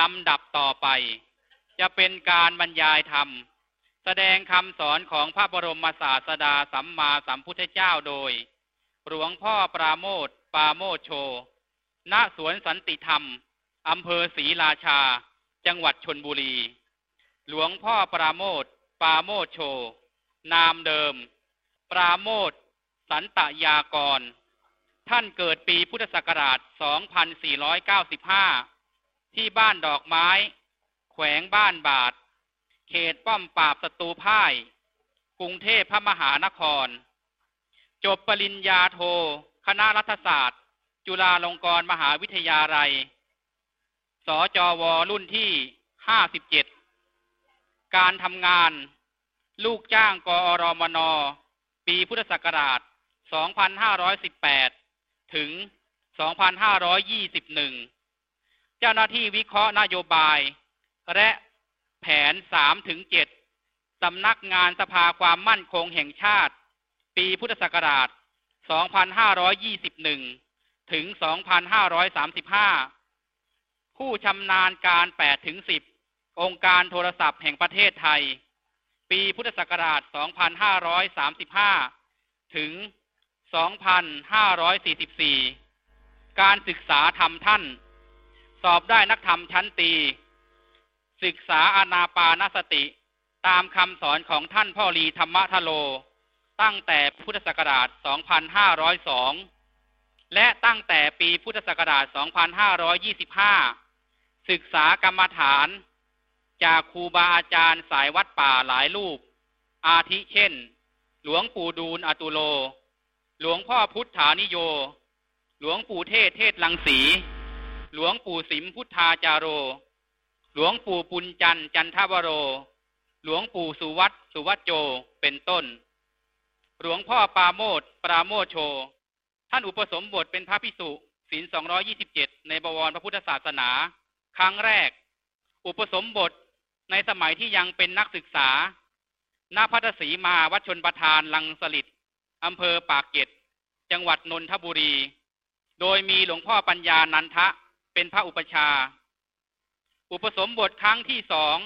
ลำดับต่อไป จะเป็นการบรรยายธรรม แสดงคำสอนของพระบรมศาสดาสัมมาสัมพุทธเจ้าโดย หลวงพ่อปราโมทปราโมทโช ณ สวนสันติธรรม อำเภอศรีราชา จังหวัดชนบุรี หลวงพ่อปราโมทปราโมทโช นามเดิม ปราโมทสันตยากร ท่านเกิดปีพุทธศักราช 2495 ที่บ้านดอกไม้ แขวงบ้านบาท เขตป้อมปราบศัตรูพ่าย กรุงเทพพระมหานคร จบปริญญาโท คณะรัฐศาสตร์ จุฬาลงกรณ์มหาวิทยาลัย สจวรุ่นที่57การทำงาน ลูกจ้างกอรมน ปีพุทธศักราช 2518 ถึง 2521 เจ้าหน้าที่วิเคราะห์นโยบาย และแผน3ถึง7สำนักงานสภาความมั่นคงแห่งชาติ ปีพุทธศักราช 2521 ถึง 2535 ผู้ชำนาญการ8ถึง10 องค์การโทรศัพท์แห่งประเทศไทย ปีพุทธศักราช 2535 ถึง 2544 การศึกษาธรรมท่าน สอบได้นักธรรมชั้นตี ศึกษาอานาปานสติ ตามคำสอนของท่านพ่อรีธรรมทโล ตั้งแต่พุทธศักราช 2502 และตั้งแต่ปีพุทธศักราช 2525 ศึกษากรรมฐาน จากครูบาอาจารย์สายวัดป่าหลายรูป อาทิเช่น หลวงปู่ดูลอตุโล หลวงพ่อพุทธานิโย หลวงปู่เทศเทศลังสี หลวงปู่สิมพุทธาจาโร หลวงปู่ปุญจันจันทวโร หลวงปู่สุวัตสุวัจโจเป็นต้น หลวงพ่อปาโมดปราโมโช ท่านอุปสมบทเป็นพระพิสุศีล227ในบวรพระพุทธศาสนา ครั้งแรก อุปสมบทในสมัยที่ยังเป็นนักศึกษาณพัทสีมาวัดชนประทานลังสลิดอำเภอปากเกร็ด จังหวัดนนทบุรี โดยมีหลวงพ่อปัญญานันทะ เป็นพระอุปชา อุปสมบทครั้งที่สอง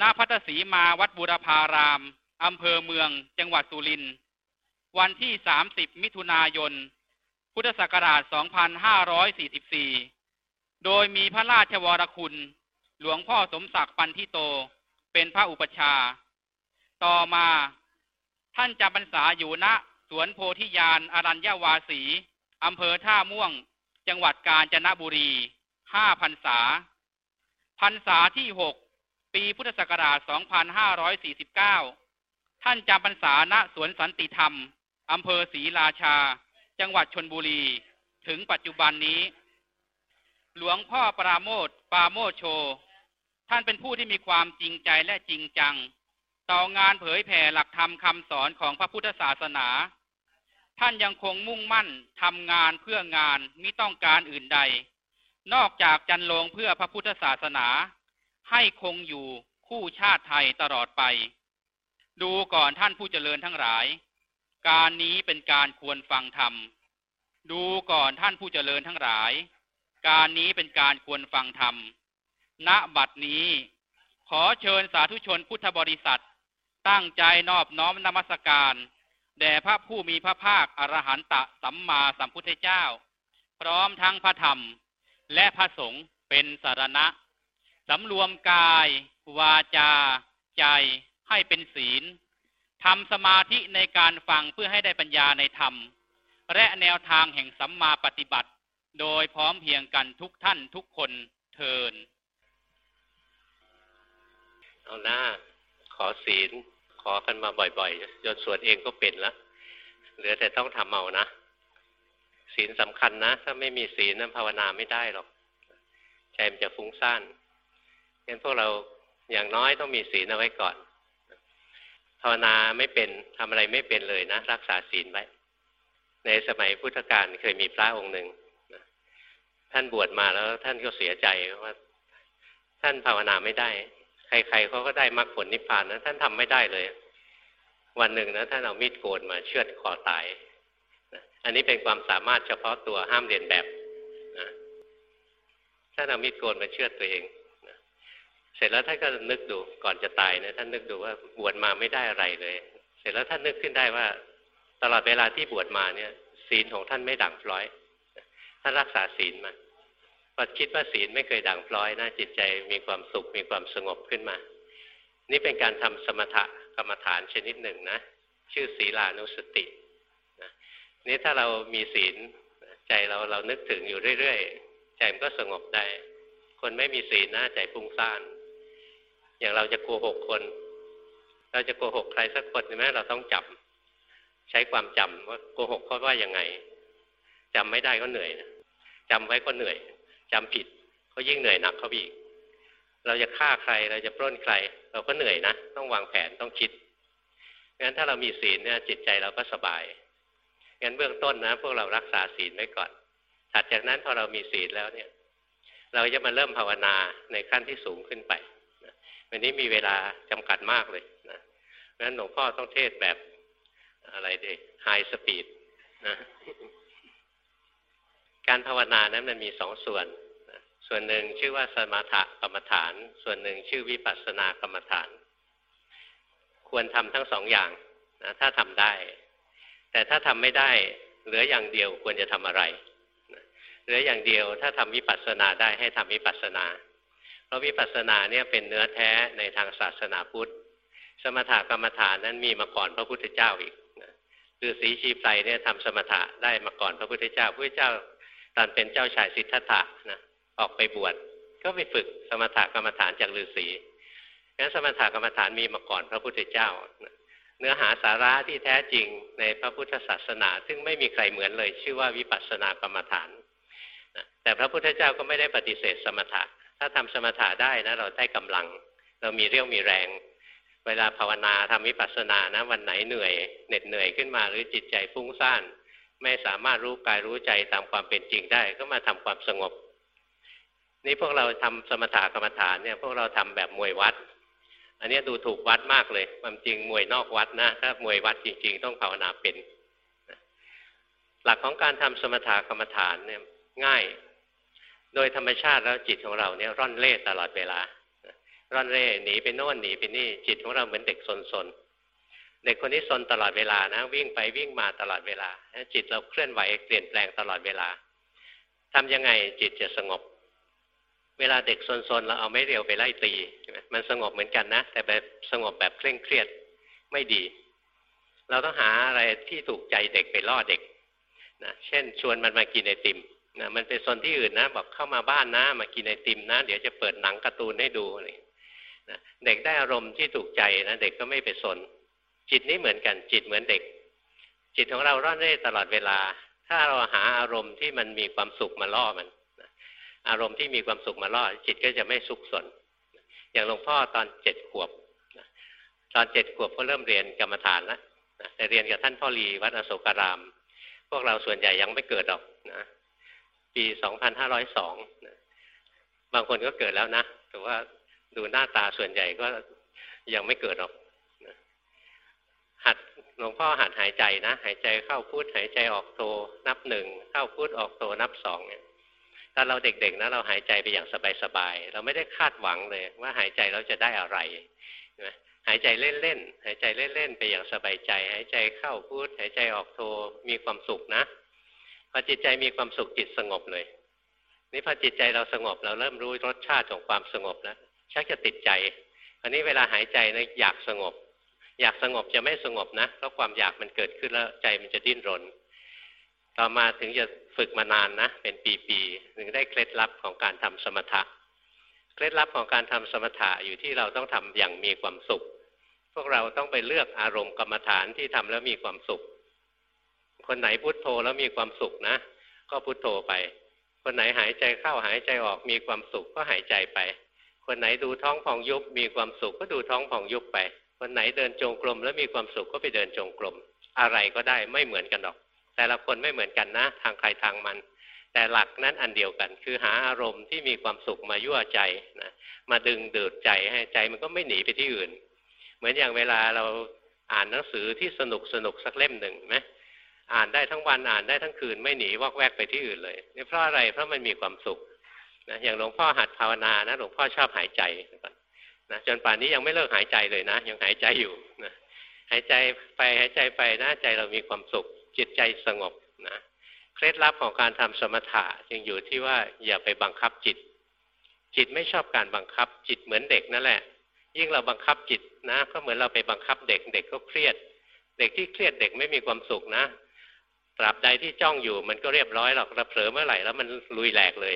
ณพัทสีมาวัดบุรพารามอำเภอเมือง จังหวัดสุรินทร์วันที่30มิถุนายน พุทธศักราช2544โดยมีพระราชวรคุณ หลวงพ่อสมศักดิ์ปันทิโต เป็นพระอุปชา ต่อมาท่านจำพรรษาอยู่ณสวนโพธิยานอรัญญาวาสีอำเภอท่าม่วง จังหวัดกาญจนบุรีห้าพรรษาพรรษาที่หกปีพุทธศักราช 2549 ท่านจำพรรษาณสวนสันติธรรม อำเภอศรีราชา จังหวัดชนบุรี ถึงปัจจุบันนี้ หลวงพ่อปราโมทปราโมทโช ท่านเป็นผู้ที่มีความจริงใจและจริงจัง ต่องานเผยแผ่หลักธรรมคำสอนของพระพุทธศาสนา ท่านยังคงมุ่งมั่นทำงานเพื่องานมิต้องการอื่นใด นอกจากจันลงเพื่อพระพุทธศาสนา ให้คงอยู่คู่ชาติไทยตลอดไป ดูก่อนท่านผู้เจริญทั้งหลาย การนี้เป็นการควรฟังธรรม ดูก่อนท่านผู้เจริญทั้งหลาย การนี้เป็นการควรฟังธรรม ณ บัดนี้ ขอเชิญสาธุชนพุทธบริษัท ตั้งใจนอบน้อมนมัสการ แด่พระผู้มีพระภาคอรหันตสัมมาสัมพุทธเจ้า พร้อมทั้งพระธรรมและพระสงฆ์เป็นสารณะ สำรวมกาย วาจา ใจให้เป็นศีลทำสมาธิในการฟังเพื่อให้ได้ปัญญาในธรรม และแนวทางแห่งสัมมาปฏิบัติ โดยพร้อมเพียงกันทุกท่านทุกคนเทิน เอาหน้า ขอศีล ขอกันมาบ่อยๆจนสวดเองก็เป็นละเหลือแต่ต้องทำเอานะศีลสำคัญนะ ถ้าไม่มีศีลนั้นภาวนาไม่ได้หรอกใจมันจะฟุ้งซ่านงั้นพวกเราอย่างน้อยต้องมีศีลเอาไว้ก่อนภาวนาไม่เป็นทำอะไรไม่เป็นเลยนะ รักษาศีลไว้ ในสมัยพุทธกาลเคยมีพระองค์หนึ่งท่านบวชมาแล้วท่านก็เสียใจว่า ท่านภาวนาไม่ได้ ใครๆเขาก็ได้มรรคผลนิพพานนะท่านทำไม่ได้เลย วันหนึ่งนะท่านเอามีดโกนมาเชือดคอตายอันนี้เป็นความสามารถเฉพาะตัวห้ามเรียนแบบนะท่านเอามีดโกนมาเชือดตัวเองนะเสร็จแล้วท่านก็นึกดูก่อนจะตายนี่ยท่านนึกดูว่าบวชมาไม่ได้อะไรเลย เสร็จแล้วท่านนึกขึ้นได้ว่า ตลอดเวลาที่บวชมาเนี่ย ศีลของท่านไม่ด่างพร้อย ท่านรักษาศีลมา พอคิดว่าศีลไม่เคยด่างพร้อยนะจิตใจมีความสุขมีความสงบขึ้นมา นี่เป็นการทำสมถะกรรมฐานชนิดหนึ่งนะ ชื่อศีลานุสตินะนี่ถ้าเรามีศีลใจเราเรานึกถึงอยู่เรื่อยๆใจมันก็สงบได้ คนไม่มีศีลนะใจฟุ้งซ่าน อย่างเราจะโกหกคน เราจะโกหกใครสักคนใช่ไหมเราต้องจำใช้ความจำว่าโกหกเขาว่ายังไงจำไม่ได้ก็เหนื่อยนะจำไว้ก็เหนื่อย จำผิดก็ยิ่งเหนื่อยหนักเขาอีก เราจะฆ่าใครเราจะปล้นใคร เราก็เหนื่อยนะ ต้องวางแผนต้องคิดงั้นถ้าเรามีศีลเนี่ยจิตใจเราก็สบายงั้นเบื้องต้นนะ พวกเรารักษาศีลไว้ก่อน ถัดจากนั้นพอเรามีศีลแล้วเนี่ย เราจะมาเริ่มภาวนาในขั้นที่สูงขึ้นไปนะวันนี้มีเวลาจำกัดมากเลยนะงั้นหลวงพ่อต้องเทศแบบอะไรดีไฮสปีดนะการภาวนานั้นมันมีสองส่วน ส่วนหนึ่งชื่อว่าสมถกรรมฐาน ส่วนหนึ่งชื่อวิปัสสนากรรมฐาน ควรทำทั้งสองอย่างนะถ้าทำได้ แต่ถ้าทำไม่ได้เหลืออย่างเดียวควรจะทำอะไรเหลืออย่างเดียวถ้าทำวิปัสสนาได้ให้ทำวิปัสสนา เพราะวิปัสสนาเนี่ยเป็นเนื้อแท้ในทางศาสนาพุทธ สมถกรรมฐานนั้นมีมาก่อนพระพุทธเจ้าอีกคือสีชีไพรเนี่ยทำสมถะได้มาก่อนพระพุทธเจ้าพระพุทธเจ้าตอนเป็นเจ้าชายสิทธัตถะนะ ออกไปบวชก็ไปฝึกสมถกรรมฐานจากฤาษีงั้นสมถกรรมฐานมีมาก่อนพระพุทธเจ้า เนื้อหาสาระที่แท้จริงในพระพุทธศาสนา ซึ่งไม่มีใครเหมือนเลย ชื่อว่าวิปัสสนากรรมฐานแต่พระพุทธเจ้าก็ไม่ได้ปฏิเสธสมถะ ถ้าทำสมถะได้นะเราได้กำลัง เรามีเรี่ยวมีแรง เวลาภาวนาทำวิปัสสนานะวันไหนเหนื่อยเหน็ดเหนื่อยขึ้นมาหรือจิตใจฟุ้งซ่านไม่สามารถรู้กายรู้ใจตามความเป็นจริงได้ ก็มาทำความสงบ นี่พวกเราทำสมถะกรรมฐานเนี่ยพวกเราทำแบบมวยวัด อันนี้ดูถูกวัดมากเลย ความจริงมวยนอกวัดนะถ้ามวยวัดจริง ๆ ต้องภาวนาเป็น หลักของการทำสมถะกรรมฐานเนี่ยง่าย โดยธรรมชาติแล้วจิตของเราเนี่ยร่อนเร่ตลอดเวลา ร่อนเร่หนีไปโน่นหนีไปนี่จิตของเราเหมือนเด็กสนเด็กคนนี้ซนตลอดเวลานะ วิ่งไปวิ่งมาตลอดเวลาจิตเราเคลื่อนไหวเปลี่ยนแปลงตลอดเวลาทำยังไงจิตจะสงบ เวลาเด็กซนๆเราเอาไม่เรียวไปไล่ตีมันสงบเหมือนกันนะ แต่แบบสงบแบบเคร่งเครียดไม่ดี เราต้องหาอะไรที่ถูกใจเด็กไปล่อเด็กนะเช่น ชวนมันมากินไอติมนะมันไปซนที่อื่นนะบอกเข้ามาบ้านนะ มากินไอติมนะ เดี๋ยวจะเปิดหนังการ์ตูนให้ดูนะเด็กได้อารมณ์ที่ถูกใจนะเด็กก็ไม่ไปสน จิตนี้เหมือนกันจิตเหมือนเด็ก จิตของเราร่อนเร่ตลอดเวลา ถ้าเราหาอารมณ์ที่มันมีความสุขมาล่อมัน อารมณ์ที่มีความสุขมาล่อจิตก็จะไม่สุขสน อย่างหลวงพ่อตอนเจ็ดขวบตอนเจ็ดขวบก็เริ่มเรียนกรรมฐานแล้วแต่เรียนกับท่านพ่อรีวัดอโศการาม พวกเราส่วนใหญ่ยังไม่เกิดหรอกนะปีสองพันห้าร้อยสองบางคนก็เกิดแล้วนะแต่ว่าดูหน้าตาส่วนใหญ่ก็ยังไม่เกิดหรอกหัดหลวงพ่อหัดหายใจนะ หายใจเข้าพุทหายใจออกโทนับหนึ่งเข้าพุทออกโทนับสองเนี่ย ตอนเราเด็กๆนะเราหายใจไปอย่างสบายๆเราไม่ได้คาดหวังเลย ว่าหายใจเราจะได้อะไรหายใจเล่นๆหายใจเล่นๆไปอย่างสบายใจ หายใจเข้าพุทหายใจออกโทมีความสุขนะพอจิตใจมีความสุขจิตสงบเลยนี่พอจิตใจเราสงบเราเริ่มรู้รสชาติของความสงบแล้วชักจะติดใจอันนี้เวลาหายใจนะอยากสงบ อยากสงบจะไม่สงบนะเพราะความอยากมันเกิดขึ้นแล้วใจมันจะดิ้นรน ต่อมาถึงจะฝึกมานานนะ เป็นปีๆถึงได้เคล็ดลับของการทำสมถะ เคล็ดลับของการทำสมถะอยู่ที่เราต้องทำอย่างมีความสุข พวกเราต้องไปเลือกอารมณ์กรรมฐานที่ทำแล้วมีความสุข คนไหนพุโทโธแล้วมีความสุขนะ ก็พุโทโธไป คนไหนหายใจเข้าหายใจออกมีความสุขก็หายใจไป คนไหนดูท้องพองยุบมีความสุขก็ดูท้องพองยุบไป คนไหนเดินจงกรมแล้วมีความสุขก็ไปเดินจงกรมอะไรก็ได้ไม่เหมือนกันหรอก แต่ละคนไม่เหมือนกันนะ ทางใครทางมัน แต่หลักนั้นอันเดียวกัน คือหาอารมณ์ที่มีความสุขมายั่วใจนะมาดึงดูดใจให้ใจมันก็ไม่หนีไปที่อื่น เหมือนอย่างเวลาเราอ่านหนังสือที่สนุกสนุกสักเล่มหนึ่งไหมอ่านได้ทั้งวันอ่านได้ทั้งคืนไม่หนีวอกแวกไปที่อื่นเลยนี่เพราะอะไรเพราะมันมีความสุขนะอย่างหลวงพ่อหัดภาวนานะหลวงพ่อชอบหายใจนะจนป่านนี้ยังไม่เลิกหายใจเลยนะ ยังหายใจอยู่นะหายใจไปหายใจไปนะใจเรามีความสุข จิตใจสงบนะเคล็ดลับของการทำสมถะจึงอยู่ที่ว่าอย่าไปบังคับจิต จิตไม่ชอบการบังคับ จิตเหมือนเด็กนั่นแหละ ยิ่งเราบังคับจิตนะ ก็เหมือนเราไปบังคับเด็กเด็กก็เครียด เด็กที่เครียดเด็กไม่มีความสุขนะตราบใดที่จ้องอยู่มันก็เรียบร้อยหรอกเราเผลอเมื่อไหร่แล้วมันลุยแหลกเลย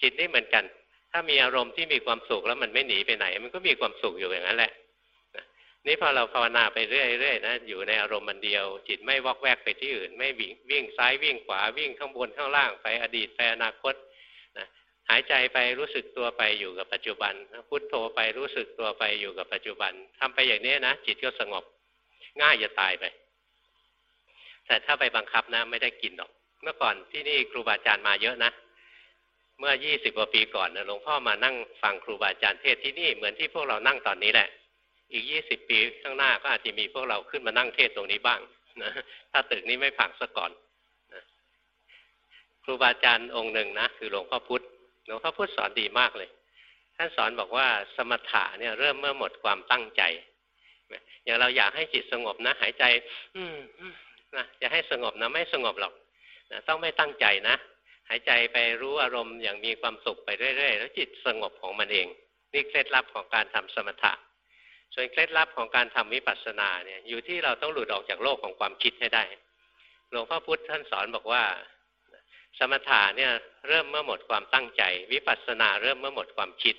จิตนี่เหมือนกัน ถ้ามีอารมณ์ที่มีความสุขแล้วมันไม่หนีไปไหน มันก็มีความสุขอยู่อย่างนั้นแหละ นี่พอเราภาวนาไปเรื่อยๆนะอยู่ในอารมณ์มันเดียว จิตไม่วอกแวกไปที่อื่น ไม่วิ่งวิ่งซ้ายวิ่งขวาวิ่งข้างบนข้างล่างไปอดีตไปอนาคตนะหายใจไปรู้สึกตัวไปอยู่กับปัจจุบันพุทโธไปรู้สึกตัวไปอยู่กับปัจจุบันทำไปอย่างนี้นะจิตก็สงบ ง่ายจะตายไป แต่ถ้าไปบังคับนะไม่ได้กินหรอก เมื่อก่อนที่นี่ครูบาอาจารย์มาเยอะนะเมื่อยี่สิบกว่าปีก่อนนะหลวงพ่อมานั่งฟังครูบาอาจารย์เทศที่นี่เหมือนที่พวกเรานั่งตอนนี้แหละ อีกยี่สิบปีข้างหน้าก็อาจจะมีพวกเราขึ้นมานั่งเทศตรงนี้บ้างนะถ้าตึกนี้ไม่ผังซะก่อนนะครูบาอาจารย์องค์หนึ่งนะคือหลวงพ่อพุธหลวงพ่อพุธสอนดีมากเลย ท่านสอนบอกว่าสมถะเนี่ยเริ่มเมื่อหมดความตั้งใจอย่างเราอยากให้จิตสงบนะ หายใจ อืมนะจะให้สงบนะไม่สงบหรอกนะต้องไม่ตั้งใจนะหายใจไปรู้อารมณ์อย่างมีความสุขไปเรื่อยๆ แล้วจิตสงบของมันเอง นี่เคล็ดลับของการทำสมถะ ส่วนเคล็ดลับของการทำวิปัสสนาเนี่ยอยู่ที่เราต้องหลุดออกจากโลกของความคิดให้ได้ หลวงพ่อพุธท่านสอนบอกว่า สมถะเนี่ยเริ่มเมื่อหมดความตั้งใจ วิปัสสนาเริ่มเมื่อหมดความคิด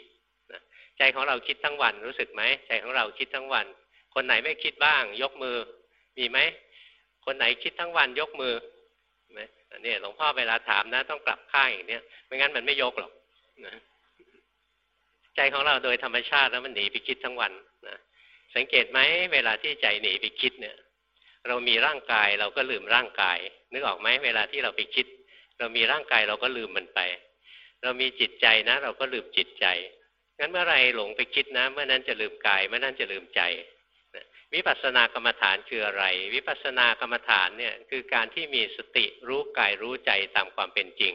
ใจของเราคิดทั้งวันรู้สึกไหมใจของเราคิดทั้งวัน คนไหนไม่คิดบ้าง ยกมือมีไหมคนไหนคิดทั้งวันยกมือไหมอันี่หลวงพ่อเวลาถามนะ ต้องกลับข้างอย่างเนี้ยไม่งั้นมันไม่ยกหรอกนะ ใจของเราโดยธรรมชาติแล้วมันหนีไปคิดทั้งวันนะสังเกตไหมเวลาที่ใจหนีไปคิดเนี่ย เรามีร่างกายเราก็ลืมร่างกาย นึกออกไหมเวลาที่เราไปคิด เรามีร่างกายเราก็ลืมมันไป เรามีจิตใจนะ เราก็ลืมจิตใจงั้นเมื่อไรหลงไปคิดนะเมื่อนั้นจะลืมกายเมื่อนั้นจะลืมใจวิปัสสนากรรมฐานคืออะไร วิปัสสนากรรมฐานเนี่ยคือการที่มีสติรู้กายรู้ใจตามความเป็นจริง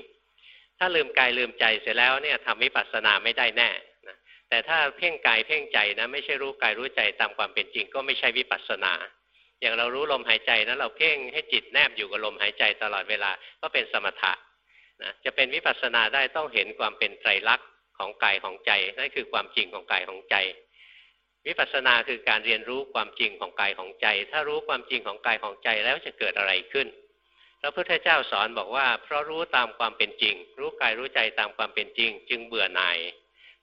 ถ้าลืมกายลืมใจเสร็จแล้วเนี่ยทำวิปัสสนาไม่ได้แน่ แต่ถ้าเพ่งกายเพ่งใจนะไม่ใช่รู้กายรู้ใจตามความเป็นจริง ก็ไม่ใช่วิปัสสนา อย่างเรารู้ลมหายใจนะเราเพ่งให้จิตแนบอยู่กับลมหายใจตลอดเวลาก็เป็นสมถะนะจะเป็นวิปัสสนาได้ต้องเห็นความเป็นไตรลักษณ์ของกายของใจนั่นคือความจริงของกายของใจ วิปัสสนาคือการเรียนรู้ความจริงของกายของใจ ถ้ารู้ความจริงของกายของใจแล้วจะเกิดอะไรขึ้นพระพุทธเจ้าสอนบอกว่า เพราะรู้ตามความเป็นจริง รู้กายรู้ใจตามความเป็นจริง จึงเบื่อหน่าย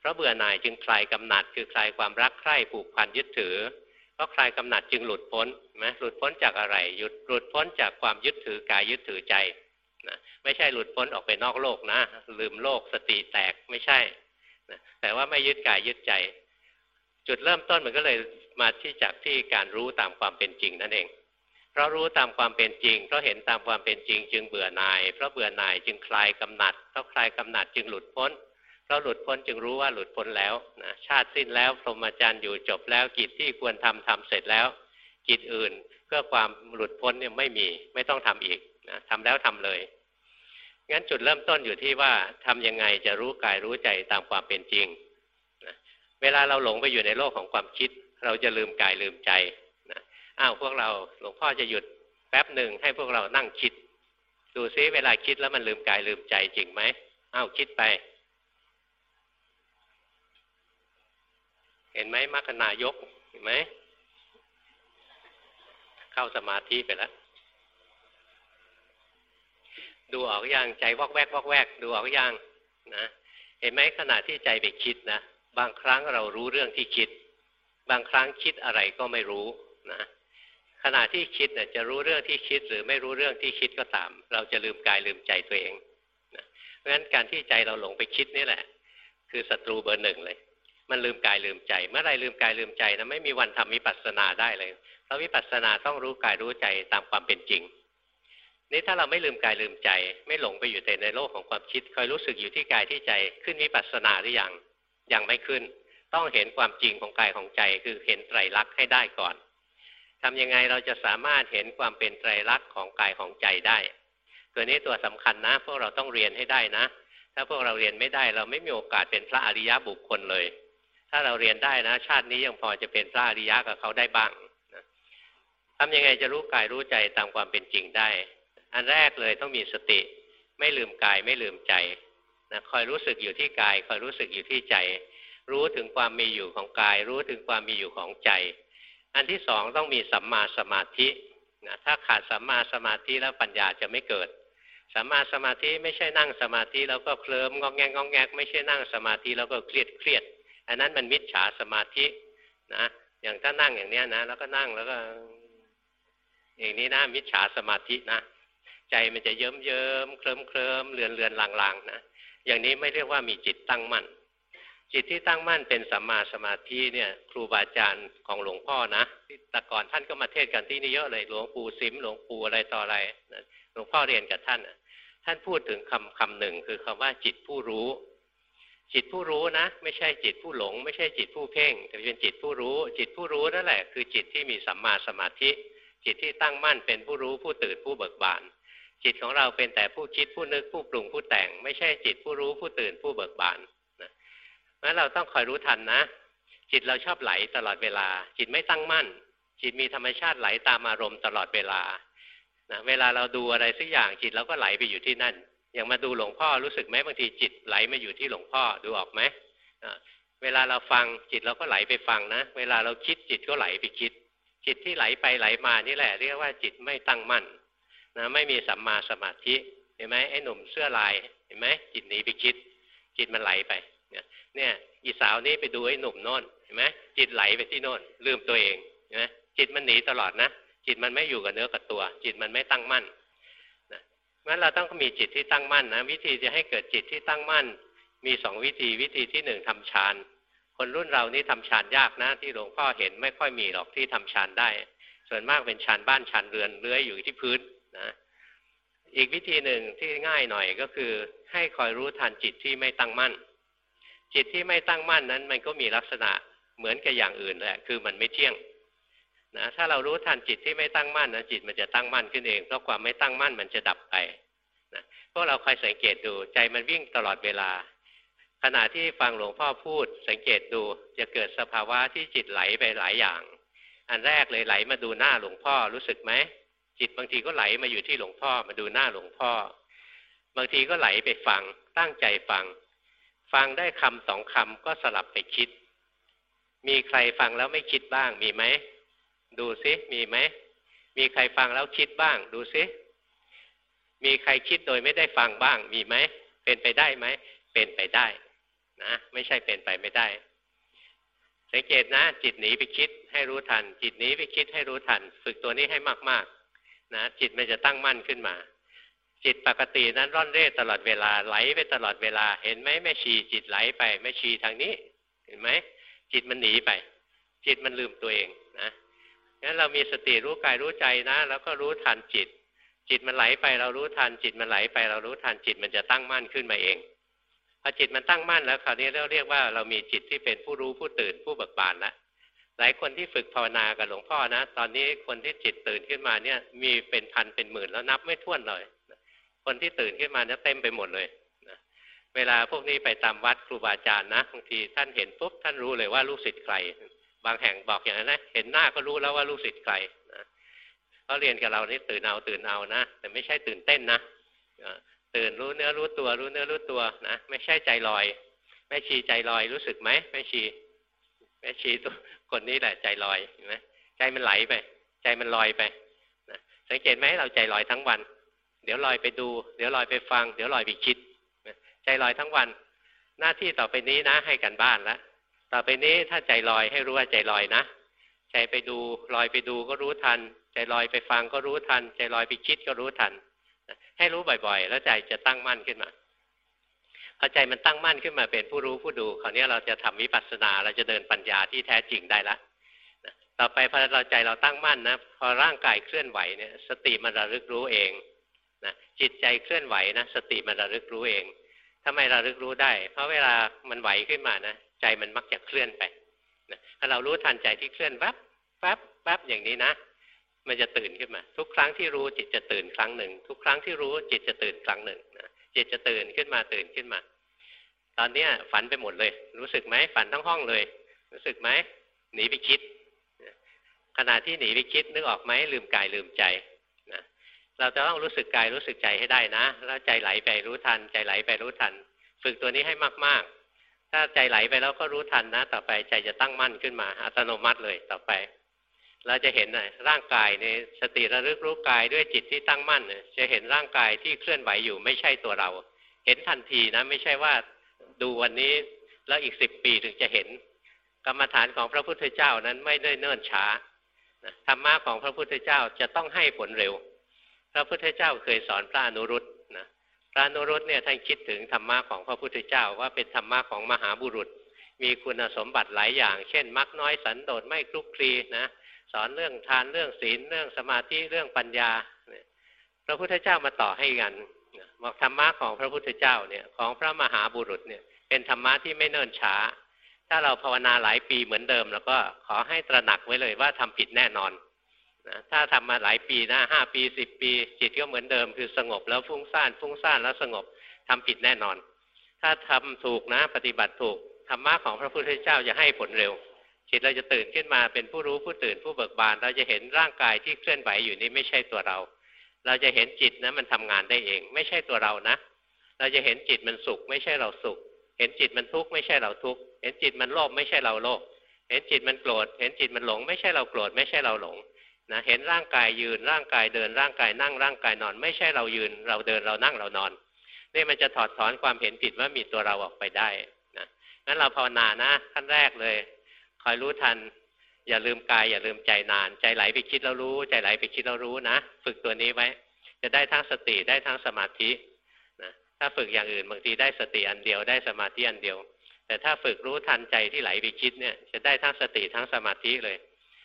เพราะเบื่อหน่ายจึงคลายกำหนัด คือคลายความรักใคร่ผูกพันยึดถือเพราะคลายกำหนัดจึงหลุดพ้นไหมหลุดพ้นจากอะไรหยุดหลุดพ้นจากความยึดถือกายยึดถือใจนะไม่ใช่หลุดพ้นออกไปนอกโลกนะ ลืมโลกสติแตกไม่ใช่นะแต่ว่าไม่ยึดกายยึดใจ จุดเริ่มต้นมันก็เลยมาที่จากที่การรู้ตามความเป็นจริงนั่นเอง เพราะรู้ตามความเป็นจริง เพราะเห็นตามความเป็นจริงจึงเบื่อหน่าย เพราะเบื่อหน่ายจึงคลายกำหนัด เพราะคลายกำหนัดจึงหลุดพ้น เราหลุดพ้นจึงรู้ว่าหลุดพ้นแล้วนะชาติสิ้นแล้วพรหมจรรย์อยู่จบแล้วกิจที่ควรทำทำเสร็จแล้ว กิจอื่นเพื่อความหลุดพ้นเนี่ยไม่มีไม่ต้องทำอีกนะทำแล้วทำเลยงั้นจุดเริ่มต้นอยู่ที่ว่าทำยังไงจะรู้กายรู้ใจตามความเป็นจริงเวลาเราหลงไปอยู่ในโลกของความคิด เราจะลืมกายลืมใจนะอ้าวพวกเราหลวงพ่อจะหยุดแป๊บหนึ่งให้พวกเรานั่งคิด ดูซิเวลาคิดแล้วมันลืมกายลืมใจจริงไหมอ้าวคิดไป เห็นไหมมรรคนายกเห็นไหมเข้าสมาธิไปแล้วดูออกอย่างใจวอกแวกวอกแวก ดูออกอย่างนะเห็นไหมขณะที่ใจไปคิดนะบางครั้งเรารู้เรื่องที่คิด บางครั้งคิดอะไรก็ไม่รู้นะขณะที่คิดเนี่ยจะรู้เรื่องที่คิด หรือไม่รู้เรื่องที่คิดก็ตาม เราจะลืมกายลืมใจตัวเองนะเพราะฉะนั้นการที่ใจเราหลงไปคิดนี่แหละ คือศัตรูเบอร์หนึ่งเลย มันลืมกายลืมใจ เมื่อไรลืมกายลืมใจนะไม่มีวันทำวิปัสสนาได้เลยเพราะวิปัสสนาต้องรู้กายรู้ใจตามความเป็นจริง นี่ถ้าเราไม่ลืมกายลืมใจ ไม่หลงไปอยู่แต่ในโลกของความคิดคอยรู้สึกอยู่ที่กายที่ใจขึ้นวิปัสสนาหรือยังยังไม่ขึ้น ต้องเห็นความจริงของกายของใจคือเห็นไตรลักษณ์ให้ได้ก่อนทำยังไงเราจะสามารถเห็นความเป็นไตรลักษณ์ของกายของใจได้ ตัวนี้ตัวสำคัญนะ พวกเราต้องเรียนให้ได้นะ ถ้าพวกเราเรียนไม่ได้ เราไม่มีโอกาสเป็นพระอริยะบุคคลเลย ถ้าเราเรียนได้นะ ชาตินี้ยังพอจะเป็นพระอริยะกับเขาได้บ้างนะทำยังไงจะรู้กายรู้ใจตามความเป็นจริงได้ อันแรกเลยต้องมีสติ ไม่ลืมกายไม่ลืมใจนะคอยรู้สึกอยู่ที่กาย คอยรู้สึกอยู่ที่ใจ รู้ถึงความมีอยู่ของกาย รู้ถึงความมีอยู่ของใจ อันที่สองต้องมีสัมมาสมาธินะถ้าขาดสัมมาสมาธิแล้วปัญญาจะไม่เกิดสัมมาสมาธิไม่ใช่นั่งสมาธิแล้วก็เคลิ้มงอแงงงอแงกไม่ใช่นั่งสมาธิแล้วก็เครียดเครียด อันนั้นมันมิจฉาสมาธินะอย่างถ้านั่งอย่างเนี้ยนะแล้วก็นั่งแล้วก็ อย่างนี้นะมิจฉาสมาธินะใจมันจะเยิ้มเยิ้มเคลิ้มเคลิ้มเลือนเลือนลางลางนะอย่างนี้ไม่เรียกว่ามีจิตตั้งมั่น จิตที่ตั้งมั่นเป็นสัมมาสมาธิเนี่ย ครูบาอาจารย์ของหลวงพ่อนะที่แต่ก่อนท่านก็มาเทศกันที่นี่เยอะเลยหลวงปู่สิมหลวงปู่อะไรต่ออะไรหลวงพ่อเรียนกับท่านท่านพูดถึงคำคำหนึ่งคือคำว่าจิตผู้รู้ จิตผู้รู้นะ ไม่ใช่จิตผู้หลง ไม่ใช่จิตผู้เพ่ง แต่เป็นจิตผู้รู้ จิตผู้รู้นั่นแหละ คือจิตที่มีสัมมาสมาธิ จิตที่ตั้งมั่นเป็นผู้รู้ผู้ตื่นผู้เบิกบาน จิตของเราเป็นแต่ผู้คิดผู้นึกผู้ปรุงผู้แต่ง ไม่ใช่จิตผู้รู้ผู้ตื่นผู้เบิกบานนะงั้นเราต้องคอยรู้ทันนะ จิตเราชอบไหลตลอดเวลา จิตไม่ตั้งมั่น จิตมีธรรมชาติไหลตามอารมณ์ตลอดเวลานะเวลาเราดูอะไรสักอย่างจิตเราก็ไหลไปอยู่ที่นั่น อย่างมาดูหลวงพ่อรู้สึกไหมบางทีจิตไหลมาอยู่ที่หลวงพ่อดูออกไหมเวลาเราฟังจิตเราก็ไหลไปฟังนะ เวลาเราคิดจิตก็ไหลไปคิด จิตที่ไหลไปไหลมานี่แหละ เรียกว่าจิตไม่ตั้งมั่นนะไม่มีสัมมาสมาธิเห็นไหมไอ้หนุ่มเสื้อลายเห็นไหมจิตหนีไปคิด จิตมันไหลไปเนี่ยอีสาวนี้ไปดูไอ้หนุ่มโน่นเห็นไหมจิตไหลไปที่โน่นลืมตัวเองเห็นไหมจิตมันหนีตลอดนะจิตมันไม่อยู่กับเนื้อกับตัว จิตมันไม่ตั้งมั่น งั้นเราต้องมีจิตที่ตั้งมั่นนะวิธีจะให้เกิดจิตที่ตั้งมั่น มีสองวิธีวิธีที่หนึ่งทำฌานคนรุ่นเรานี่ทำฌานยากนะ ที่หลวงพ่อเห็นไม่ค่อยมีหรอกที่ทำฌานได้ ส่วนมากเป็นฌานบ้านฌานเรือนเลื้อยอยู่ที่พื้นนะอีกวิธีหนึ่งที่ง่ายหน่อยก็คือ ให้คอยรู้ทันจิตที่ไม่ตั้งมั่น จิตที่ไม่ตั้งมั่นนั้น มันก็มีลักษณะเหมือนกับอย่างอื่นแหละคือมันไม่เที่ยง นะถ้าเรารู้ทันจิตที่ไม่ตั้งมั่นนะจิตมันจะตั้งมั่นขึ้นเอง เพราะความไม่ตั้งมั่นมันจะดับไปนะพวกเราคอยสังเกตดูใจมันวิ่งตลอดเวลา ขณะที่ฟังหลวงพ่อพูด สังเกตดูจะเกิดสภาวะที่จิตไหลไปหลายอย่าง อันแรกเลยไหลมาดูหน้าหลวงพ่อรู้สึกไหมจิตบางทีก็ไหลมาอยู่ที่หลวงพ่อมาดูหน้าหลวงพ่อ บางทีก็ไหลไปฟังตั้งใจฟัง ฟังได้คำสองคำก็สลับไปคิด มีใครฟังแล้วไม่คิดบ้างมีไหม ดูซิมีไหมมีใครฟังแล้วคิดบ้าง ดูซิมีใครคิดโดยไม่ได้ฟังบ้าง มีไหมเป็นไปได้ไหมเป็นไปได้ นะ ไม่ใช่เป็นไปไม่ได้ สังเกตนะ จิตหนีไปคิดให้รู้ทัน จิตหนีไปคิดให้รู้ทัน ฝึกตัวนี้ให้มากๆ นะจิตมันจะตั้งมั่นขึ้นมา จิตปกตินั้นร่อนเร่ตลอดเวลาไหลไปตลอดเวลา เห็นไหมแม่ชีจิตไหลไปแม่ชีทางนี้ เห็นไหมจิตมันหนีไป จิตมันลืมตัวเองนะ งั้นเรามีสติรู้กายรู้ใจนะ แล้วก็รู้ทันจิต จิตมันไหลไปเรารู้ทัน จิตมันไหลไป เรารู้ทันจิตมันจะตั้งมั่นขึ้นมาเองพอจิตมันตั้งมั่นแล้วคราวนี้เราเรียกว่าเรามีจิตที่เป็นผู้รู้ผู้ตื่นผู้เบิกบานแล้วหลายคนที่ฝึกภาวนากับหลวงพ่อนะ ตอนนี้คนที่จิตตื่นขึ้นมาเนี่ย มีเป็นพันเป็นหมื่นแล้วนับไม่ถ้วนเลย คนที่ตื่นขึ้นมาเนี่ยเต็มไปหมดเลยเวลาพวกนี้ไปตามวัดครูบาอาจารย์นะบางทีท่านเห็นปุ๊บท่านรู้เลยว่าลูกศิษย์ใคร บางแห่งบอกอย่างนั้นนะเห็นหน้าก็รู้แล้วว่าลูกศิษย์ใครนะเขาเรียนกับเรานี่ตื่นเอาตื่นเอานะแต่ไม่ใช่ตื่นเต้นนะตื่นรู้เนื้อรู้ตัว รู้เนื้อรู้ตัวนะไม่ใช่ใจลอยแม่ชีใจลอยรู้สึกไหมแม่ชีแม่ชีตัวคนนี้แหละใจลอยเห็นไหมใจมันไหลไป ใจมันลอยไปนะสังเกตไหมเราใจลอยทั้งวัน เดี๋ยวลอยไปดู เดี๋ยวลอยไปฟัง เดี๋ยวลอยไปคิดใจลอยทั้งวัน หน้าที่ต่อไปนี้นะ ให้กันบ้านแล้ว ต่อไปนี้ถ้าใจลอยให้รู้ว่าใจลอยนะ ใจไปดูลอยไปดูก็รู้ทัน ใจลอยไปฟังก็รู้ทัน ใจลอยไปคิดก็รู้ทัน ให้รู้บ่อยๆ แล้วใจจะตั้งมั่นขึ้นมาพอใจมันตั้งมั่นขึ้นมาเป็นผู้รู้ผู้ดูคราวนี้เราจะทำวิปัสสนาเราจะเดินปัญญาที่แท้จริงได้ละต่อไปพอเราใจเราตั้งมั่นนะพอร่างกายเคลื่อนไหวเนี่ย สติมันระลึกรู้เองนะจิตใจเคลื่อนไหวนะสติมันระลึกรู้เองทำไมระลึกรู้ได้ เพราะเวลามันไหวขึ้นมานะ ใจมันมักจะเคลื่อนไปนะถ้าเรารู้ทันใจที่เคลื่อนแวบแวบแวบอย่างนี้นะ มันจะตื่นขึ้นมา ทุกครั้งที่รู้จิตจะตื่นครั้งหนึ่ง ทุกครั้งที่รู้จิตจะตื่นครั้งหนึ่งนะจิตจะตื่นขึ้นมาตื่นขึ้นมา ตอนเนี้ยฝันไปหมดเลย รู้สึกไหมฝันทั้งห้องเลย รู้สึกไหมหนีไปคิดขณะที่หนีไปคิดนึกออกไหมลืมกายลืมใจนะเราจะต้องรู้สึกกายรู้สึกใจให้ได้นะ แล้วใจไหลไปรู้ทัน ใจไหลไปรู้ทัน ฝึกตัวนี้ให้มากๆ ถ้าใจไหลไปแล้วก็รู้ทันนะ ต่อไปใจจะตั้งมั่นขึ้นมา อัตโนมัติเลยต่อไป เราจะเห็นนะร่างกายในสติระลึกรู้กายด้วยจิตที่ตั้งมั่นจะเห็นร่างกายที่เคลื่อนไหวอยู่ไม่ใช่ตัวเรา เห็นทันทีนะ ไม่ใช่ว่าดูวันนี้แล้วอีกสิบปีถึงจะเห็น กรรมฐานของพระพุทธเจ้านั้นไม่ได้เนิ่นช้าธรรมะของพระพุทธเจ้าจะต้องให้ผลเร็ว พระพุทธเจ้าเคยสอนพระอนุรุต พระนุรุตเนี่ยท่านคิดถึงธรรมะของพระพุทธเจ้าว่าเป็นธรรมะของมหาบุรุษ มีคุณสมบัติหลายอย่าง เช่น มักน้อยสันโดษไม่คลุกคลีนะสอนเรื่องทานเรื่องศีลเรื่องสมาธิเรื่องปัญญาพระพุทธเจ้ามาต่อให้กันบอกธรรมะของพระพุทธเจ้าเนี่ยของพระมหาบุรุษเนี่ยเป็นธรรมะที่ไม่เนิ่นช้า ถ้าเราภาวนาหลายปีเหมือนเดิม แล้วก็ขอให้ตระหนักไว้เลยว่าทำผิดแน่นอน นะถ้าทำมาหลายปีนะห้าปีสิบปี จิตก็เหมือนเดิมคือสงบแล้วฟุ้งซ่านฟุ้งซ่านแล้วสงบทำผิดแน่นอน ถ้าทำถูกนะ ปฏิบัติถูกธรรมะของพระพุทธเจ้าจะให้ผลเร็ว จิตเราจะตื่นขึ้นมาเป็นผู้รู้ผู้ตื่นผู้เบิกบาน เราจะเห็นร่างกายที่เคลื่อนไหวอยู่นี้ไม่ใช่ตัวเรา เราจะเห็นจิตนะมันทำงานได้เอง ไม่ใช่ตัวเรานะ เราจะเห็นจิตมันสุข ไม่ใช่เราสุข เห็นจิตมันทุกข์ไม่ใช่เราทุกข์เห็นจิตมันโลภไม่ใช่เราโลภเห็นจิตมันโกรธเห็นจิตมันหลง ไม่ใช่เราโกรธไม่ใช่เราหลง นะเห็นร่างกายยืนร่างกายเดินร่างกายนั่งร่างกายนอน ไม่ใช่เรายืน เราเดินเรานั่งเรานอนนี่มันจะถอดถอนความเห็นผิดว่ามีตัวเราออกไปได้นะงั้นเราภาวนานะขั้นแรกเลย คอยรู้ทัน อย่าลืมกายอย่าลืมใจนาน ใจไหลไปคิดแล้วรู้ ใจไหลไปคิดแล้วรู้นะฝึกตัวนี้ไว้ จะได้ทั้งสติได้ทั้งสมาธินะถ้าฝึกอย่างอื่นบางทีได้สติอันเดียวได้สมาธิอันเดียว แต่ถ้าฝึกรู้ทันใจที่ไหลไปคิดเนี่ย จะได้ทั้งสติทั้งสมาธิเลย